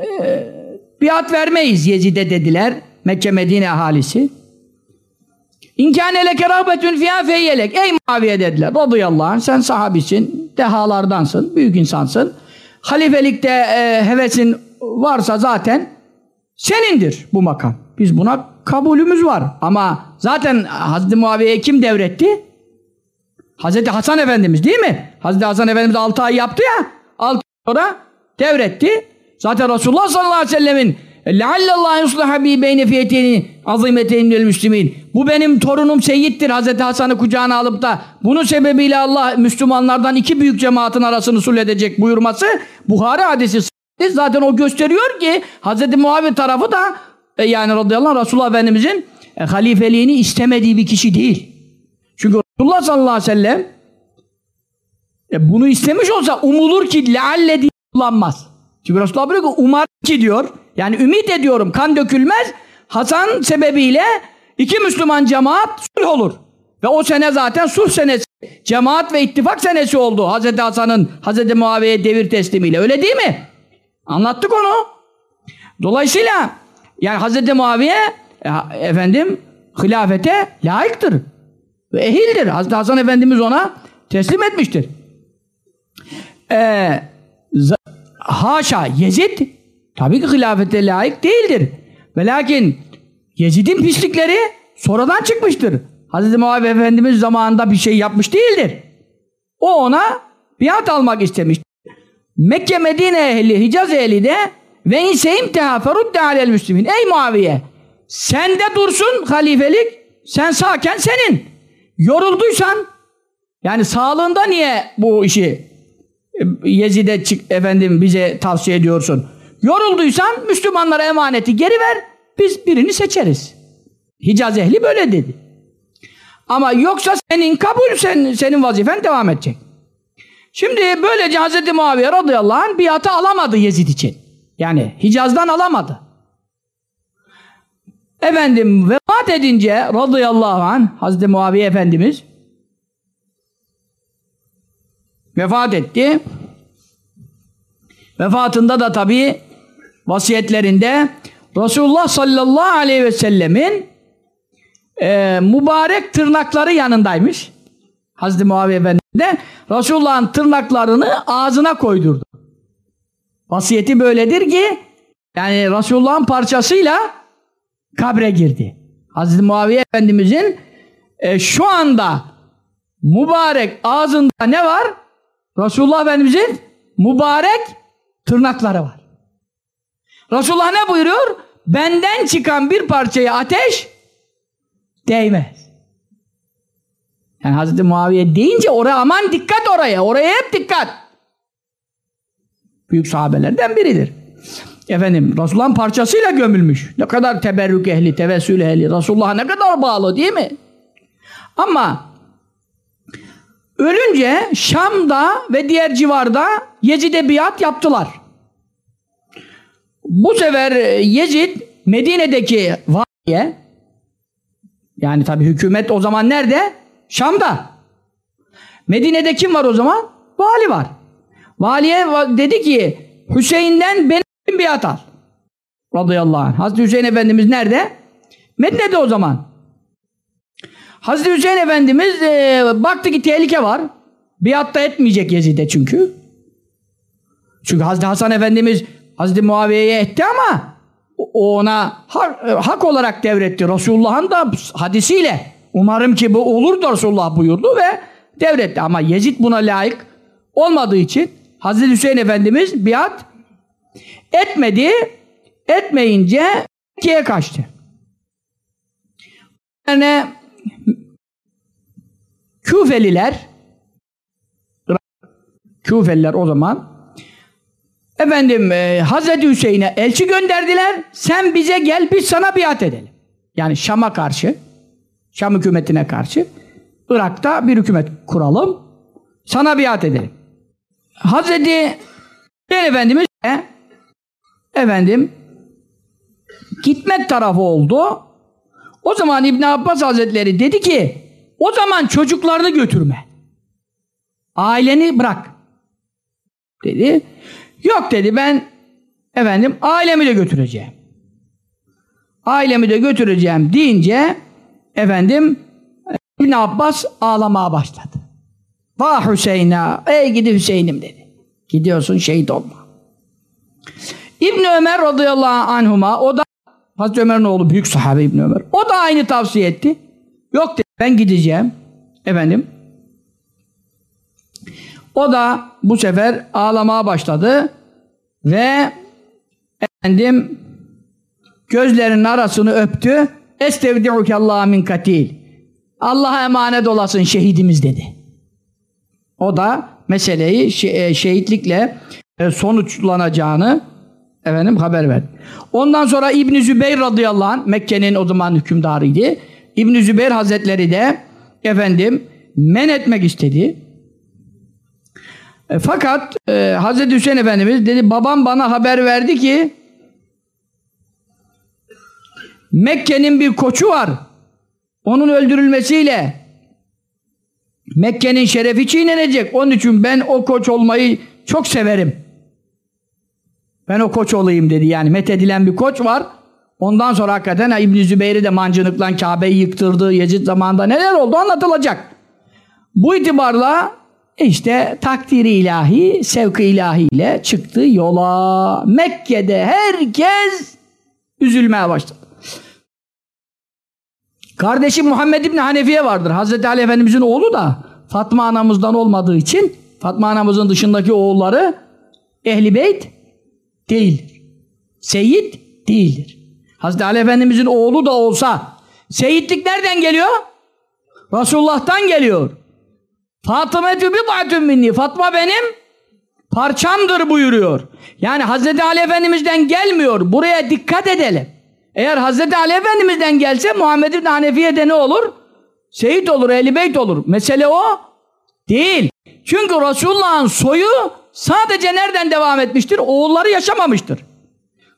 [SPEAKER 2] e, biat vermeyiz Yezid'e dediler. Mekke Medine ahalisi. İnkâne leke rahbetün fiyâ feyyelek. Ey Muaviye dediler. Radıyallahu anh sen sahabisin, dehalardansın, büyük insansın. Halifelikte e, hevesin varsa zaten senindir bu makam. Biz buna kabulümüz var. Ama zaten Hazreti Muaviye'ye kim devretti? Hazreti Hasan Efendimiz değil mi? Hazreti Hasan Efendimiz 6 ay yaptı ya. 6 ay sonra devretti. Zaten Resulullah sallallahu aleyhi ve sellemin لَعَلَّ يُصْلَحَ بِي بَيْنَ فِيَتَيْنِ عَظِيمَتَيْنِ müslimin. Bu benim torunum Seyyid'dir. Hazreti Hasan'ı kucağına alıp da bunun sebebiyle Allah Müslümanlardan iki büyük cemaatin arasını sul edecek buyurması Buhari hadisi zaten o gösteriyor ki Hazreti Muaviye tarafı da e, yani radıyallahu anh Resulullah Efendimizin e, halifeliğini istemediği bir kişi değil. Çünkü Resulullah sallallahu aleyhi ve sellem e, bunu istemiş olsa umulur ki lealle diye kullanmaz. Çünkü Resulullah diyor ki umar ki diyor yani ümit ediyorum kan dökülmez Hasan sebebiyle iki Müslüman cemaat sulh olur. Ve o sene zaten sulh senesi. Cemaat ve ittifak senesi oldu. Hazreti Hasan'ın Hazreti Muaviye devir teslimiyle. Öyle değil mi? Anlattık onu. Dolayısıyla yani Hazreti Muaviye e, efendim hilafete layıktır. Ve ehildir. Hazreti Hasan Efendimiz ona teslim etmiştir. Ee, haşa Yezid tabii ki hilafete layık değildir. Ve lakin Yezid'in pislikleri sonradan çıkmıştır. Hazreti Muaviye Efendimiz zamanında bir şey yapmış değildir. O ona biat almak istemiş. Mekke Medine ehli, Hicaz ehli de ve inseyim tehaferud alel müslimin. Ey Muaviye sende dursun halifelik sen sağken senin. Yorulduysan yani sağlığında niye bu işi Yezid'e çık efendim bize tavsiye ediyorsun? Yorulduysan Müslümanlara emaneti geri ver biz birini seçeriz. Hicaz ehli böyle dedi. Ama yoksa senin kabul sen, senin vazifen devam edecek. Şimdi böylece Hz. Muaviye radıyallahu anh biatı alamadı Yezid için. Yani Hicaz'dan alamadı. Efendim vefat edince radıyallahu anh Hz. Muaviye Efendimiz vefat etti. Vefatında da tabi vasiyetlerinde Resulullah sallallahu aleyhi ve sellemin e, mübarek tırnakları yanındaymış. Hazreti Muaviye Efendimiz de Resulullah'ın tırnaklarını ağzına koydurdu. Vasiyeti böyledir ki yani Resulullah'ın parçasıyla kabre girdi. Hazreti Muaviye Efendimizin e, şu anda mübarek ağzında ne var? Resulullah Efendimizin mübarek tırnakları var. Resulullah ne buyuruyor? Benden çıkan bir parçaya ateş değmez. Yani Hazreti Muaviye deyince oraya aman dikkat oraya. Oraya hep dikkat. Büyük sahabelerden biridir. Efendim Resulullah'ın parçasıyla gömülmüş. Ne kadar teberrük ehli, tevessül ehli. Resulullah'a ne kadar bağlı değil mi? Ama ölünce Şam'da ve diğer civarda Yezid'e biat yaptılar. Bu sefer Yezid Medine'deki valiye yani tabi hükümet o zaman nerede? Şam'da. Medine'de kim var o zaman? Vali var. Valiye dedi ki Hüseyin'den benim biat al. Radıyallahu anh. Hazreti Hüseyin Efendimiz nerede? Medine'de o zaman. Hazreti Hüseyin Efendimiz e, baktı ki tehlike var. Biat da etmeyecek Yezid'e çünkü. Çünkü Hazreti Hasan Efendimiz Hazreti Muaviye'ye etti ama o ona hak, hak olarak devretti. Resulullah'ın da hadisiyle umarım ki bu olur da Resulullah buyurdu ve devretti. Ama Yezid buna layık olmadığı için Hazreti Hüseyin Efendimiz biat etmedi. Etmeyince Mekke'ye kaçtı. Yani Küfeliler Küfeliler o zaman efendim e, Hazreti Hüseyin'e elçi gönderdiler. Sen bize gel biz sana biat edelim. Yani Şam'a karşı Şam hükümetine karşı. Irak'ta bir hükümet kuralım. Sana biat edelim. Hazreti Ben Efendimiz de, efendim gitmek tarafı oldu. O zaman İbn Abbas Hazretleri dedi ki o zaman çocuklarını götürme. Aileni bırak. Dedi. Yok dedi ben efendim ailemi de götüreceğim. Ailemi de götüreceğim deyince efendim İbn Abbas ağlamaya başladı. Vah Hüseyin'a, ey gidi Hüseyin'im dedi. Gidiyorsun şehit olma. İbn Ömer radıyallahu anhuma o da Hazreti Ömer'in oğlu büyük sahabe İbn Ömer. O da aynı tavsiye etti. Yok dedi ben gideceğim. Efendim. O da bu sefer ağlamaya başladı ve efendim gözlerinin arasını öptü. Estevdi'uke Allah min katil. Allah'a emanet olasın şehidimiz dedi. O da meseleyi e, şehitlikle e, sonuçlanacağını efendim haber verdi. Ondan sonra İbn Zübeyr radıyallahu anh Mekke'nin o zaman hükümdarıydı. İbn Zübeyr Hazretleri de efendim men etmek istedi. E, fakat e, Hazreti Hüseyin Efendimiz dedi babam bana haber verdi ki Mekke'nin bir koçu var. Onun öldürülmesiyle Mekke'nin şerefi çiğnenecek. Onun için ben o koç olmayı çok severim. Ben o koç olayım dedi. Yani methedilen bir koç var. Ondan sonra hakikaten İbn Zübeyir'i de mancınıkla Kabe'yi yıktırdı. Yezid zamanında neler oldu anlatılacak. Bu itibarla işte takdiri ilahi, sevk-i ilahiyle çıktı yola. Mekke'de herkes üzülmeye başladı. Kardeşi Muhammed İbni Hanefiye vardır. Hazreti Ali Efendimizin oğlu da Fatma anamızdan olmadığı için Fatma anamızın dışındaki oğulları Ehli Beyt değildir. Seyyid değildir. Hazreti Ali Efendimizin oğlu da olsa seyitlik nereden geliyor? Resulullah'tan geliyor. Fatımetü bid'atun minni. Fatma benim parçamdır buyuruyor. Yani Hazreti Ali Efendimiz'den gelmiyor. Buraya dikkat edelim. Eğer Hazreti Ali Efendimiz'den gelse Muhammed İbni Hanefiye'de ne olur? Seyit olur, Ehl-i Beyt olur. Mesele o değil. Çünkü Resulullah'ın soyu sadece nereden devam etmiştir? Oğulları yaşamamıştır.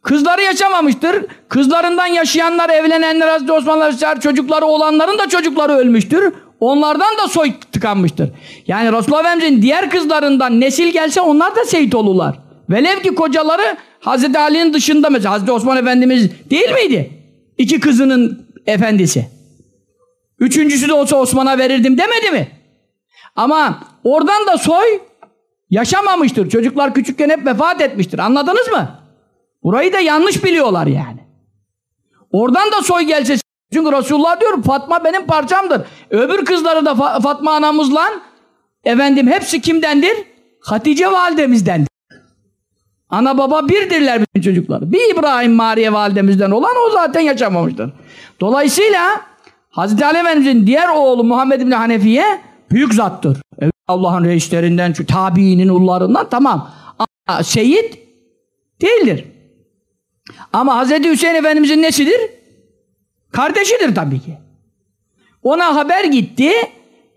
[SPEAKER 2] Kızları yaşamamıştır. Kızlarından yaşayanlar, evlenenler, Hazreti Osmanlı çocukları olanların da çocukları ölmüştür. Onlardan da soy tıkanmıştır. Yani Resulullah Efendimiz'in diğer kızlarından nesil gelse onlar da seyit olurlar. Velev ki kocaları Hazreti Ali'nin dışında mesela Hazreti Osman Efendimiz değil miydi? İki kızının efendisi. Üçüncüsü de olsa Osman'a verirdim demedi mi? Ama oradan da soy yaşamamıştır. Çocuklar küçükken hep vefat etmiştir. Anladınız mı? Burayı da yanlış biliyorlar yani. Oradan da soy gelse çünkü Resulullah diyor Fatma benim parçamdır. Öbür kızları da Fatma anamızla efendim hepsi kimdendir? Hatice validemizdendir. Ana baba birdirler bütün çocuklar. Bir İbrahim Mariye validemizden olan o zaten yaşamamıştır. Dolayısıyla Hazreti Ali Efendimiz'in diğer oğlu Muhammed bin Hanefiye büyük zattır. Allah'ın reislerinden, tabiinin ullarından tamam. Ama seyit değildir. Ama Hazreti Hüseyin Efendimiz'in nesidir? Kardeşidir tabii ki. Ona haber gitti.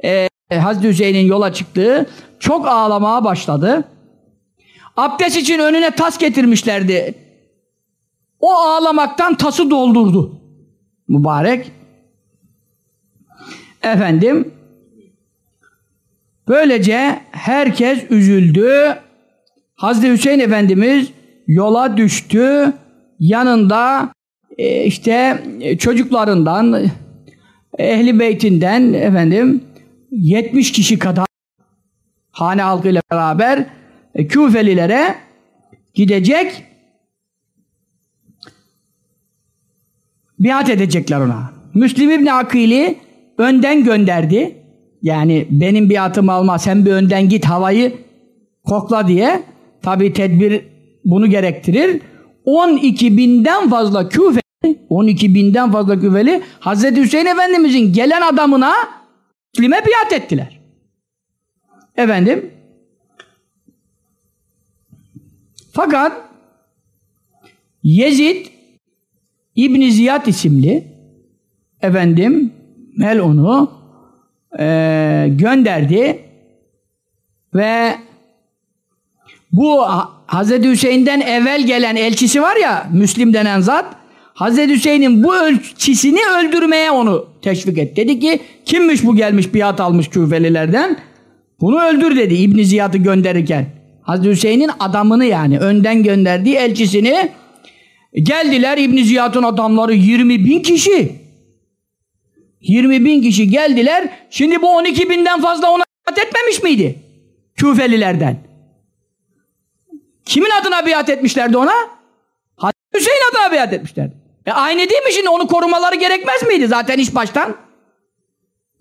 [SPEAKER 2] Ee, Hazreti Hüseyin'in yola çıktığı çok ağlamaya başladı. Abdest için önüne tas getirmişlerdi. O ağlamaktan tası doldurdu. Mübarek. Efendim böylece herkes üzüldü. Hazreti Hüseyin Efendimiz yola düştü. Yanında e, işte çocuklarından ehli beytinden efendim 70 kişi kadar hane halkıyla beraber e, Küfelilere gidecek biat edecekler ona. Müslim İbni Akili önden gönderdi. Yani benim biatımı alma sen bir önden git havayı kokla diye. Tabi tedbir bunu gerektirir. 12 binden fazla küfeli 12 binden fazla küfeli Hazreti Hüseyin Efendimizin gelen adamına Müslim'e biat ettiler. Efendim Fakat Yezid İbn Ziyad isimli efendim melunu e, gönderdi ve bu Hazreti Hüseyin'den evvel gelen elçisi var ya Müslim denen zat Hazreti Hüseyin'in bu elçisini öldürmeye onu teşvik etti. Dedi ki kimmiş bu gelmiş biat almış küfelilerden bunu öldür dedi İbn Ziyad'ı gönderirken. Hazreti Hüseyin'in adamını yani önden gönderdiği elçisini geldiler İbn Ziyad'ın adamları 20 bin kişi. 20 bin kişi geldiler. Şimdi bu 12 binden fazla ona etmemiş miydi? Küfelilerden. Kimin adına biat etmişlerdi ona? Hazreti Hüseyin adına biat etmişlerdi. E aynı değil mi şimdi? Onu korumaları gerekmez miydi zaten iş baştan?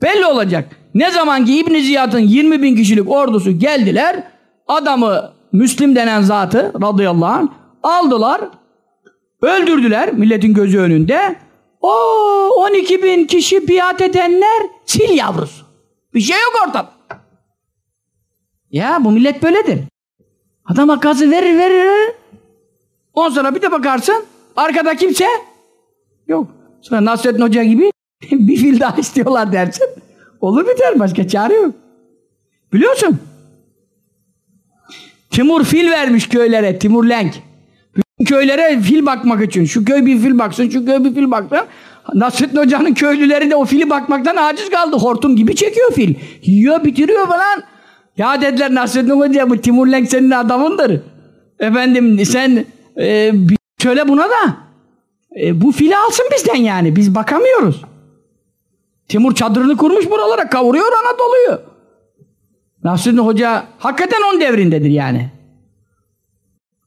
[SPEAKER 2] Belli olacak. Ne zaman ki İbn Ziyad'ın 20 bin kişilik ordusu geldiler, adamı Müslim denen zatı radıyallahu anh aldılar, öldürdüler milletin gözü önünde. O 12 bin kişi biat edenler çil yavrusu. Bir şey yok ortada. Ya bu millet böyledir. Adam gazı verir verir verir. Ondan sonra bir de bakarsın arkada kimse yok. Sonra Nasrettin Hoca gibi (laughs) bir fil daha istiyorlar dersin. Olur biter başka çare yok. Biliyorsun. Timur fil vermiş köylere. Timur Lenk. Köylere fil bakmak için. Şu köy bir fil baksın, şu köy bir fil baksın. Nasrettin Hoca'nın köylüleri de o fili bakmaktan aciz kaldı. Hortum gibi çekiyor fil. Yiyor bitiriyor falan. Ya dediler Nasrettin Hoca bu Timur Lenk senin adamındır. Efendim sen e, söyle buna da e, bu fili alsın bizden yani. Biz bakamıyoruz. Timur çadırını kurmuş buralara kavuruyor Anadolu'yu. Nasrettin Hoca hakikaten on devrindedir yani.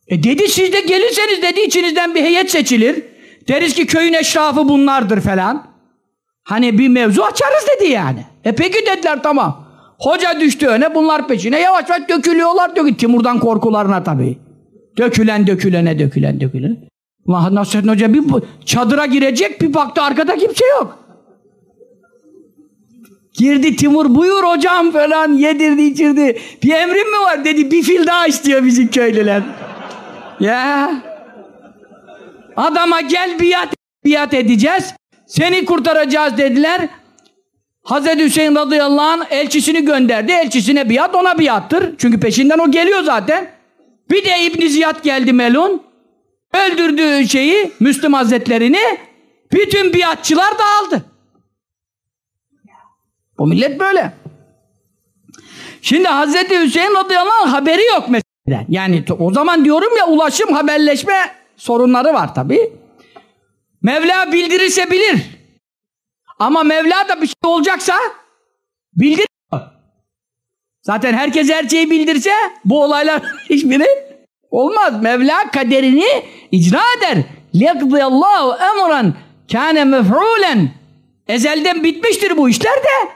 [SPEAKER 2] E dedi siz de gelirseniz dedi içinizden bir heyet seçilir. Deriz ki köyün eşrafı bunlardır falan. Hani bir mevzu açarız dedi yani. E peki dediler tamam. Hoca düştü öne bunlar peşine yavaş yavaş dökülüyorlar. Dökül. Timur'dan korkularına tabii. Dökülen dökülene dökülen dökülen. Ulan Nasrettin Hoca bir çadıra girecek bir baktı arkada kimse yok. Girdi Timur buyur hocam falan yedirdi içirdi. Bir emrin mi var dedi bir fil daha istiyor bizim köylüler. Ya. Adama gel biat, biat edeceğiz. Seni kurtaracağız dediler. Hazreti Hüseyin radıyallahu anh elçisini gönderdi. Elçisine biat ona biattır. Çünkü peşinden o geliyor zaten. Bir de İbn Ziyad geldi Melun. Öldürdüğü şeyi Müslüm Hazretlerini bütün biatçılar dağıldı. Bu millet böyle. Şimdi Hazreti Hüseyin radıyallahu anh haberi yok mesela. Yani o zaman diyorum ya ulaşım, haberleşme sorunları var tabi. Mevla bildirirse bilir. Ama Mevla da bir şey olacaksa bildir. Zaten herkes her şeyi bildirse bu olaylar (laughs) hiçbiri olmaz. Mevla kaderini icra eder. Lekdiyallahu emran kâne mef'ulen. Ezelden bitmiştir bu işler de.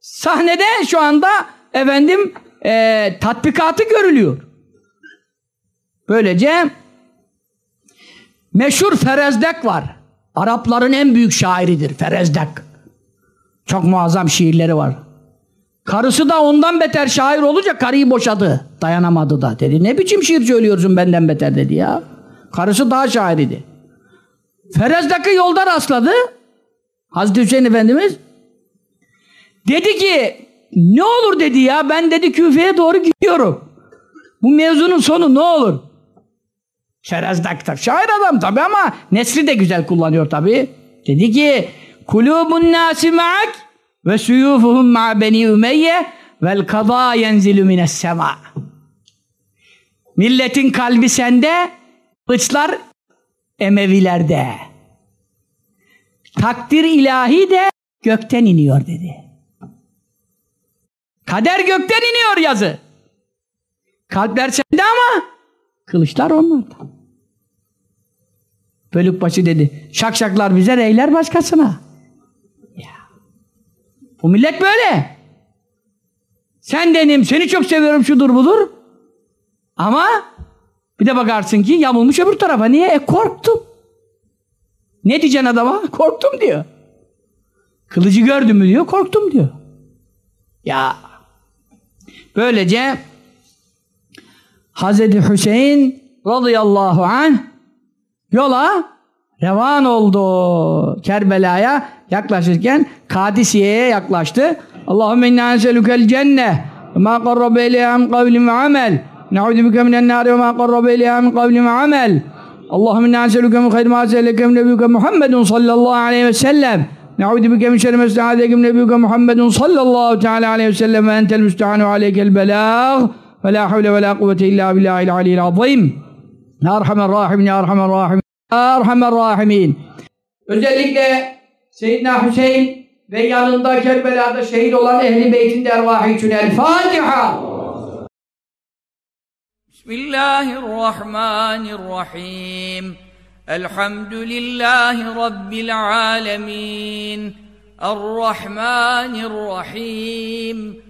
[SPEAKER 2] Sahnede şu anda efendim e, tatbikatı görülüyor. Böylece meşhur Ferezdek var. Arapların en büyük şairidir Ferezdek. Çok muazzam şiirleri var. Karısı da ondan beter şair olunca karıyı boşadı. Dayanamadı da. Dedi ne biçim şiir söylüyorsun benden beter dedi ya. Karısı daha şairiydi. Ferezdek'i yolda rastladı. Hazreti Hüseyin Efendimiz Dedi ki ne olur dedi ya ben dedi küfeye doğru gidiyorum. Bu mevzunun sonu ne olur? Şerezdak'ta. Şair adam tabi ama nesri de güzel kullanıyor tabi. Dedi ki kulubun nasi ma'ak ve suyufuhum ma beni ümeyye vel kaza yenzilu mines sema. Milletin kalbi sende, kılıçlar Emevilerde. Takdir ilahi de gökten iniyor dedi. Kader gökten iniyor yazı. Kalpler sende ama kılıçlar onlarda. Bölükbaşı dedi. Şakşaklar bize reyler başkasına. Ya. Bu millet böyle. Sen denim, seni çok seviyorum şudur budur. Ama bir de bakarsın ki yamulmuş öbür tarafa. Niye? E korktum. Ne diyeceksin adama? (laughs) Korktum diyor. Kılıcı gördün mü diyor, korktum diyor. Ya Böylece Hazreti Hüseyin radıyallahu anh yola revan oldu. Kerbela'ya yaklaşırken Kadisiye'ye yaklaştı. Allahümme inna enselükel cenne ma qarrabe ileyha min kavlim ve amel. Ne'udu bike minen nari ve ma qarrabe ileyha min kavlim ve amel. Allahümme inna enselüke min hayr ma nebiyüke Muhammedun sallallahu aleyhi ve sellem. Ne'udu bike min şerri min nebiyüke Muhammedun sallallahu teala aleyhi ve sellem ve entel müstehanu aleykel belâh ve la havle ve la kuvvete illa billahil aliyyil azim. Ya Erhamer Rahimin, Ya Erhamer Rahimin, Ya Erhamer Rahimin. Özellikle Seyyidina Hüseyin ve yanında Kerbela'da şehit olan Ehl-i Beyt'in dervahı için El Fatiha.
[SPEAKER 1] Bismillahirrahmanirrahim. Elhamdülillahi Rabbil alemin. Errahmanirrahim.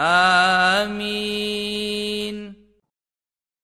[SPEAKER 1] آمين.